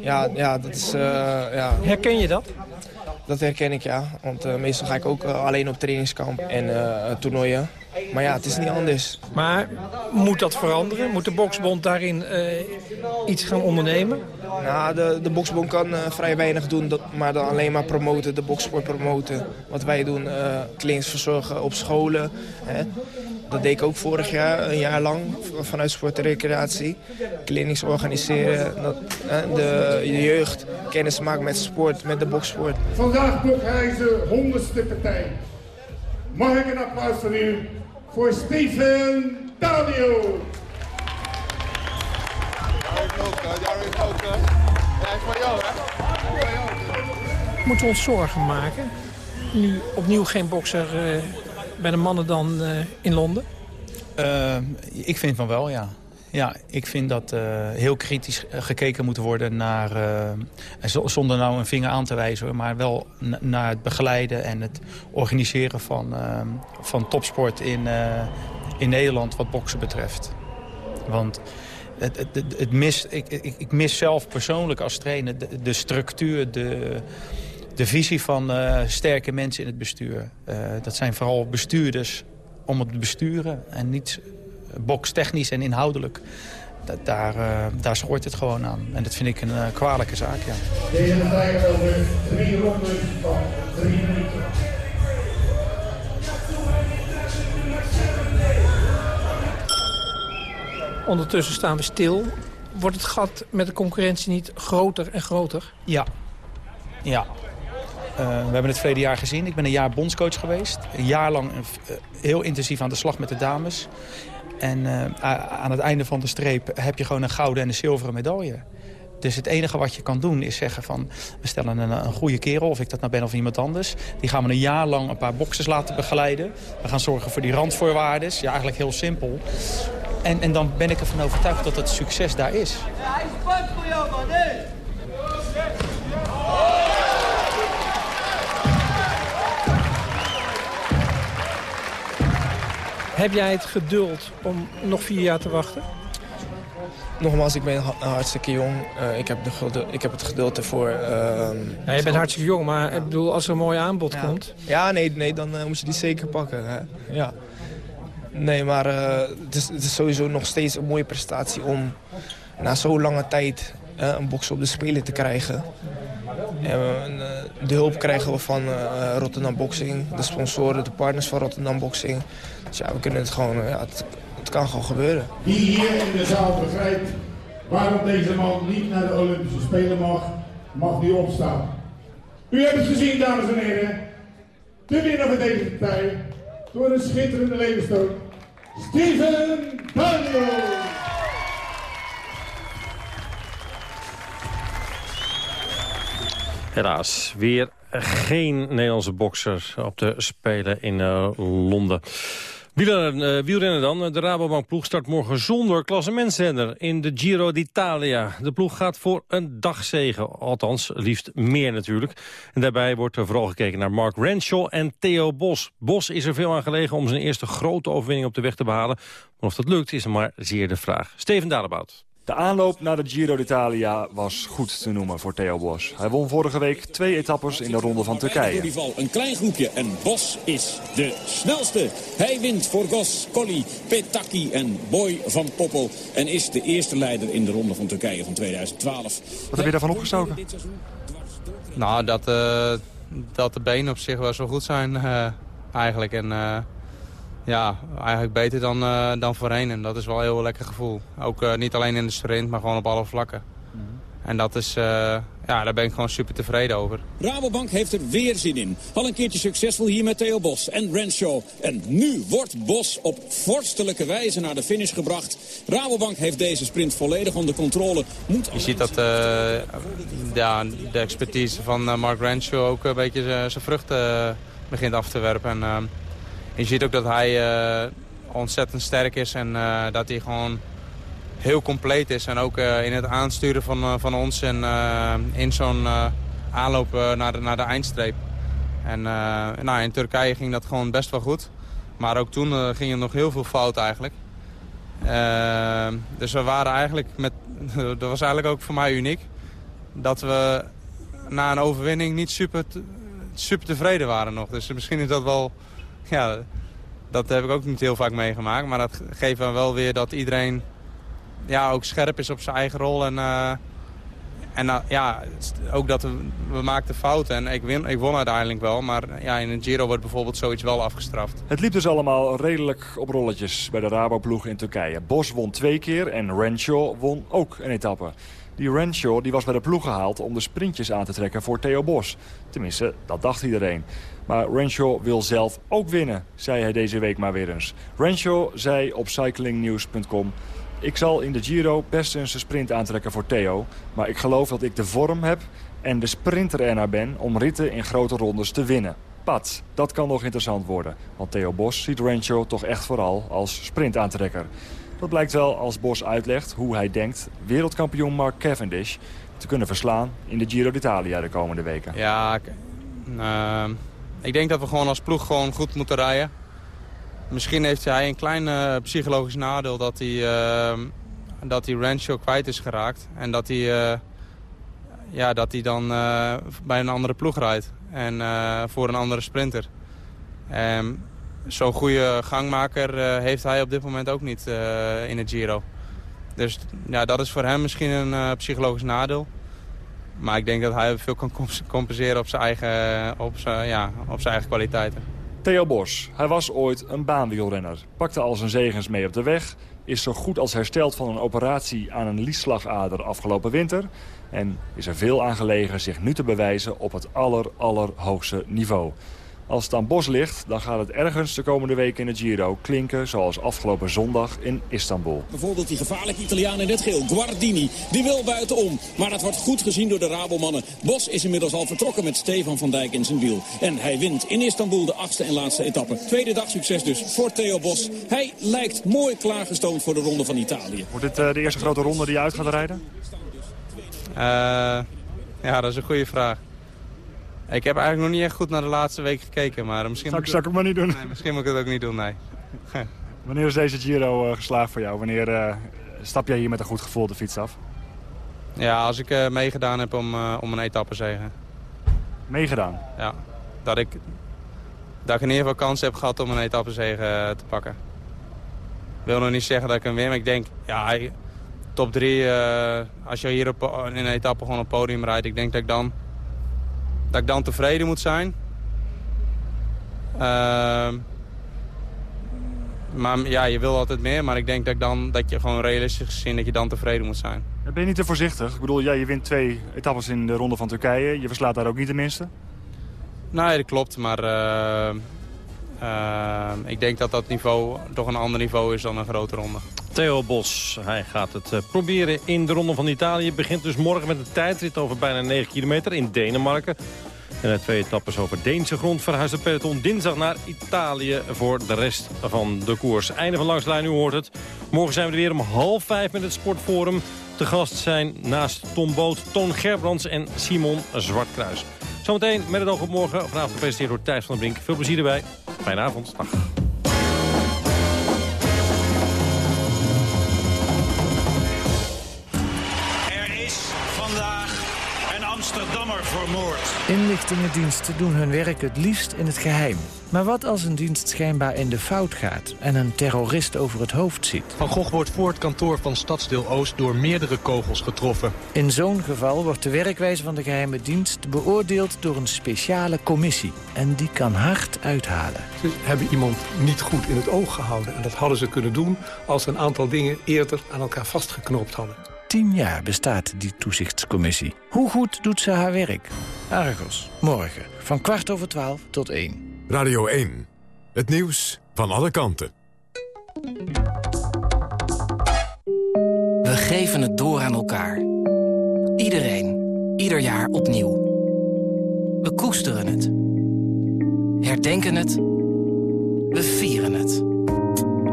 ja, ja, dat is... ja. Herken je dat? Dat herken ik, ja. Want eh, meestal ga ik ook eh, alleen op trainingskamp en eh, toernooien. Maar ja, het is niet anders. Maar moet dat veranderen? Moet de boksbond daarin iets gaan ondernemen? Nou, de, de boksbond kan vrij weinig doen, dat, maar dan alleen maar promoten, de boksport promoten. Wat wij doen, clinics verzorgen op scholen. Hè. Dat deed ik ook vorig jaar, een jaar lang, vanuit sport en recreatie. Clinics organiseren, dat, hè, de, de jeugd kennis maken met sport, met de boksport. Vandaag boekt hij zijn honderdste partij. Mag ik een applaus van u voor Steven Daniel? Moeten we ons zorgen maken? Nu opnieuw geen bokser eh, bij de mannen dan eh, in Londen? Eh, ik vind van wel, ja. Ja, ik vind dat uh, heel kritisch gekeken moet worden naar... Zonder nou een vinger aan te wijzen, maar wel naar het begeleiden... en het organiseren van, van topsport in, in Nederland wat boksen betreft. Want het, het, het mis, ik, ik, ik, mis zelf persoonlijk als trainer de, de structuur... de de visie van uh, sterke mensen in het bestuur. Uh, dat zijn vooral bestuurders om het besturen en niet bokstechnisch en inhoudelijk. Dat, daar, uh, daar schort het gewoon aan. En dat vind ik een kwalijke zaak, ja. Deze tijd over drie rondes van drie minuten. Ondertussen staan we stil. Wordt het gat met de concurrentie niet groter en groter? Ja. Ja, we hebben het verleden jaar gezien. Ik ben een jaar bondscoach geweest. Een jaar lang uh, heel intensief aan de slag met de dames. En uh, aan het einde van de streep heb je gewoon een gouden en een zilveren medaille. Dus het enige wat je kan doen is zeggen van... we stellen een, een goede kerel, of ik dat nou ben of iemand anders. Die gaan we een jaar lang een paar boxers laten begeleiden. We gaan zorgen voor die randvoorwaarden. Ja, eigenlijk heel simpel. En, en dan ben ik ervan overtuigd dat het succes daar is. Ja, hij is voor jou, man. Heb jij het geduld om nog vier jaar te wachten? Nogmaals, ik ben hartstikke jong. Uh, ik, heb de geduld, ik heb het geduld ervoor. Uh, ja, je bent hartstikke jong, maar ik bedoel, als er een mooi aanbod ja. komt... Ja, nee, nee dan uh, moet je die zeker pakken. Hè? Ja. Nee, maar het is, het, is, sowieso nog steeds een mooie prestatie om na zo'n lange tijd een box op de Spelen te krijgen. En, de hulp krijgen we van Rotterdam Boxing, de sponsoren, de partners van Rotterdam Boxing. Dus ja, we kunnen het gewoon, ja, het, kan gewoon gebeuren. Wie hier in de zaal begrijpt waarom deze man niet naar de Olympische Spelen mag, mag nu opstaan. U hebt het gezien, dames en heren. De winnaar van deze partij, door een schitterende levensstoot, Steven Daniel. Helaas, weer geen Nederlandse bokser op de Spelen in uh, Londen. Wielrennen, wielrennen dan. De Rabobank-ploeg start morgen zonder klassementsrenner in de Giro d'Italia. De ploeg gaat voor een dagzegen, althans liefst meer natuurlijk. En daarbij wordt er vooral gekeken naar Mark Renshaw en Theo Bos. Bos is er veel aan gelegen om zijn eerste grote overwinning op de weg te behalen. Maar of dat lukt is maar zeer de vraag. Steven Dalebout. De aanloop naar de Giro d'Italia was goed te noemen voor Theo Bos. Hij won vorige week twee etappes in de ronde van Turkije. Een klein groepje en Bos is de snelste. Hij wint voor Gos, Colli, Petaki en Boy van Poppel. En is de eerste leider in de ronde van Turkije van 2012. Wat heb je daarvan opgestoken? Nou, dat, uh, dat de benen op zich wel zo goed zijn uh, eigenlijk. En... Uh ja, eigenlijk beter dan, uh, dan voorheen. En dat is wel een heel lekker gevoel. Ook uh, niet alleen in de sprint, maar gewoon op alle vlakken. Mm -hmm. En dat is, uh, ja, daar ben ik gewoon super tevreden over. Rabobank heeft er weer zin in. Al een keertje succesvol hier met Theo Bos en Renshaw. En nu wordt Bos op vorstelijke wijze naar de finish gebracht. Rabobank heeft deze sprint volledig onder controle. Moet Je ziet dat ja, de expertise van Mark Renshaw ook een beetje zijn vruchten begint af te werpen. En, je ziet ook dat hij uh, ontzettend sterk is en uh, dat hij gewoon heel compleet is. En ook uh, in het aansturen van, van ons en in zo'n aanloop naar, de, naar de eindstreep. En nou, in Turkije ging dat gewoon best wel goed. Maar ook toen ging er nog heel veel fout eigenlijk. dus we waren eigenlijk met, dat was eigenlijk ook voor mij uniek. Dat we na een overwinning niet super, super tevreden waren nog. Dus misschien is dat wel ja, dat heb ik ook niet heel vaak meegemaakt. Maar dat geeft dan wel weer dat iedereen ja, ook scherp is op zijn eigen rol. En, uh, en uh, ja, ook dat we, maakten fouten. En ik, win, ik won uiteindelijk wel. Maar ja, in een Giro wordt bijvoorbeeld zoiets wel afgestraft. Het liep dus allemaal redelijk op rolletjes bij de Rabo-ploeg in Turkije. Bos won twee keer en Renshaw won ook een etappe. Die Renshaw die was bij de ploeg gehaald om de sprintjes aan te trekken voor Theo Bos. Tenminste, dat dacht iedereen. Maar Renshaw wil zelf ook winnen, zei hij deze week maar weer eens. Renshaw zei op cyclingnews.com... Ik zal in de Giro best eens een sprint aantrekken voor Theo. Maar ik geloof dat ik de vorm heb en de sprinter ernaar ben... om ritten in grote rondes te winnen. Pat, dat kan nog interessant worden. Want Theo Bos ziet Renshaw toch echt vooral als sprintaantrekker. Dat blijkt wel als Bos uitlegt hoe hij denkt wereldkampioen Mark Cavendish te kunnen verslaan in de Giro d'Italia de komende weken. Ja, ik, eh, ik denk dat we gewoon als ploeg gewoon goed moeten rijden. Misschien heeft hij een klein eh, psychologisch nadeel dat hij, eh, dat hij Rancho kwijt is geraakt. En dat hij, eh, ja, dat hij dan eh, bij een andere ploeg rijdt. En voor een andere sprinter. Ehm, Zo'n goede gangmaker eh, heeft hij op dit moment ook niet eh, in het Giro. Dus ja, dat is voor hem misschien een eh, psychologisch nadeel. Maar ik denk dat hij veel kan comp- compenseren op zijn eigen, op zijn, ja, op zijn eigen kwaliteiten. Theo Bos, hij was ooit een baanwielrenner. Pakte al zijn zegens mee op de weg. Is zo goed als hersteld van een operatie aan een liesslagader afgelopen winter. En is er veel aan gelegen zich nu te bewijzen op het aller, allerhoogste niveau. Als het aan Bos ligt, dan gaat het ergens de komende weken in het Giro klinken... zoals afgelopen zondag in Istanbul. Bijvoorbeeld die gevaarlijke Italiaan in het geel, Guardini. Die wil buitenom, maar dat wordt goed gezien door de Rabomannen. Bos is inmiddels al vertrokken met Stefan van Dijk in zijn wiel. En hij wint in Istanbul de achtste en laatste etappe. Tweede dag succes dus voor Theo Bos. Hij lijkt mooi klaargestoomd voor de Ronde van Italië. Wordt dit eh, de eerste grote ronde die je uit gaat rijden? Eh, ja, dat is een goede vraag. Ik heb eigenlijk nog niet echt goed naar de laatste week gekeken. Maar misschien Zal ik- moet zal ik het maar niet doen? Nee, misschien moet ik het ook niet doen, nee. Wanneer is deze Giro eh, geslaagd voor jou? Wanneer eh, stap jij hier met een goed gevoel de fiets af? Ja, als ik eh, meegedaan heb om, om een etappe zegen. Meegedaan? Ja, dat ik, dat ik in ieder geval kans heb gehad om een etappe zegen te pakken. Ik wil nog niet zeggen dat ik hem win, maar ik denk, ja, top drie, eh, als je hier op, in een etappe gewoon op het podium rijdt, ik denk dat ik dan, dat ik dan tevreden moet zijn. Ehm, maar ja, je wil altijd meer, maar ik denk dat, ik dan, dat je gewoon realistisch gezien dat je dan tevreden moet zijn. Ben je niet te voorzichtig? Ik bedoel, ja, je wint twee etappes in de Ronde van Turkije. Je verslaat daar ook niet de minste. Nee, dat klopt. Maar eh, eh, ik denk dat dat niveau toch een ander niveau is dan een grote ronde. Theo Bos, hij gaat het eh, proberen in de Ronde van Italië. Begint dus morgen met een tijdrit over bijna 9 kilometer in Denemarken. En na twee etappes over Deense grond verhuist het peloton dinsdag naar Italië voor de rest van de koers. Einde van Langslijn, u hoort het. Morgen zijn we er weer om half vijf met het Sportforum. Te gast zijn naast Tom Boot, Toon Gerbrands en Simon Zwartkruis. Zometeen met het oog op morgen. Vanavond gepresenteerd door Thijs van der Brink. Veel plezier erbij. Fijne avond. Dag. Inlichtingendiensten doen hun werk het liefst in het geheim. Maar wat als een dienst schijnbaar in de fout gaat en een terrorist over het hoofd ziet? Van Gogh wordt voor het kantoor van Stadsdeel Oost door meerdere kogels getroffen. In zo'n geval wordt de werkwijze van de geheime dienst beoordeeld door een speciale commissie. En die kan hard uithalen. Ze hebben iemand niet goed in het oog gehouden. En dat hadden ze kunnen doen als ze een aantal dingen eerder aan elkaar vastgeknoopt hadden. Tien jaar bestaat die toezichtscommissie. Hoe goed doet ze haar werk? Argos, morgen, van kwart over twaalf tot één. Radio 1. Het nieuws van alle kanten. We geven het door aan elkaar. Iedereen, ieder jaar opnieuw. We koesteren het. Herdenken het. We vieren het.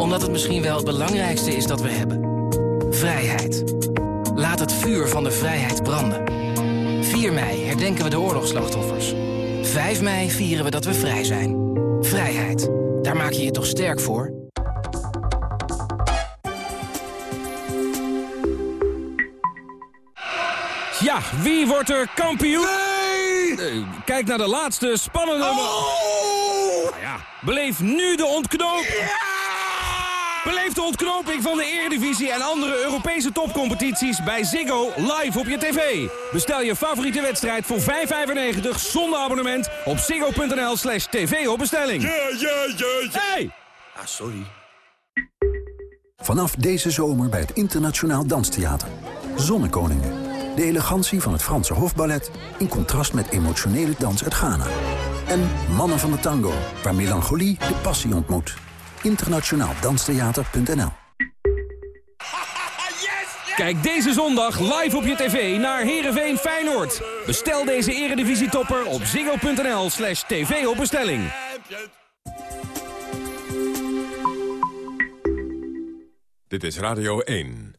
Omdat het misschien wel het belangrijkste is dat we hebben. Vrijheid. Laat het vuur van de vrijheid branden. 4 mei herdenken we de oorlogsslachtoffers. 5 mei vieren we dat we vrij zijn. Vrijheid. Daar maak je je toch sterk voor? Ja, wie wordt er kampioen? Nee! kijk naar de laatste spannende... Nou ja, beleef nu de ontknoping. Beleef de ontknoping van de Eredivisie en andere Europese topcompetities bij Ziggo live op je tv. Bestel je favoriete wedstrijd voor 5,95 zonder abonnement op ziggo.nl slash tv op bestelling. Hey! Ah, sorry. Vanaf deze zomer bij het Internationaal Danstheater. Zonnekoningen. De elegantie van het Franse hofballet... in contrast met emotionele dans uit Ghana. En Mannen van de Tango, waar melancholie de passie ontmoet. Internationaaldanstheater.nl Kijk deze zondag live op je tv naar Heerenveen Feyenoord. Bestel deze eredivisietopper op ziggo.nl slash tv op bestelling. Dit Dit is Radio 1.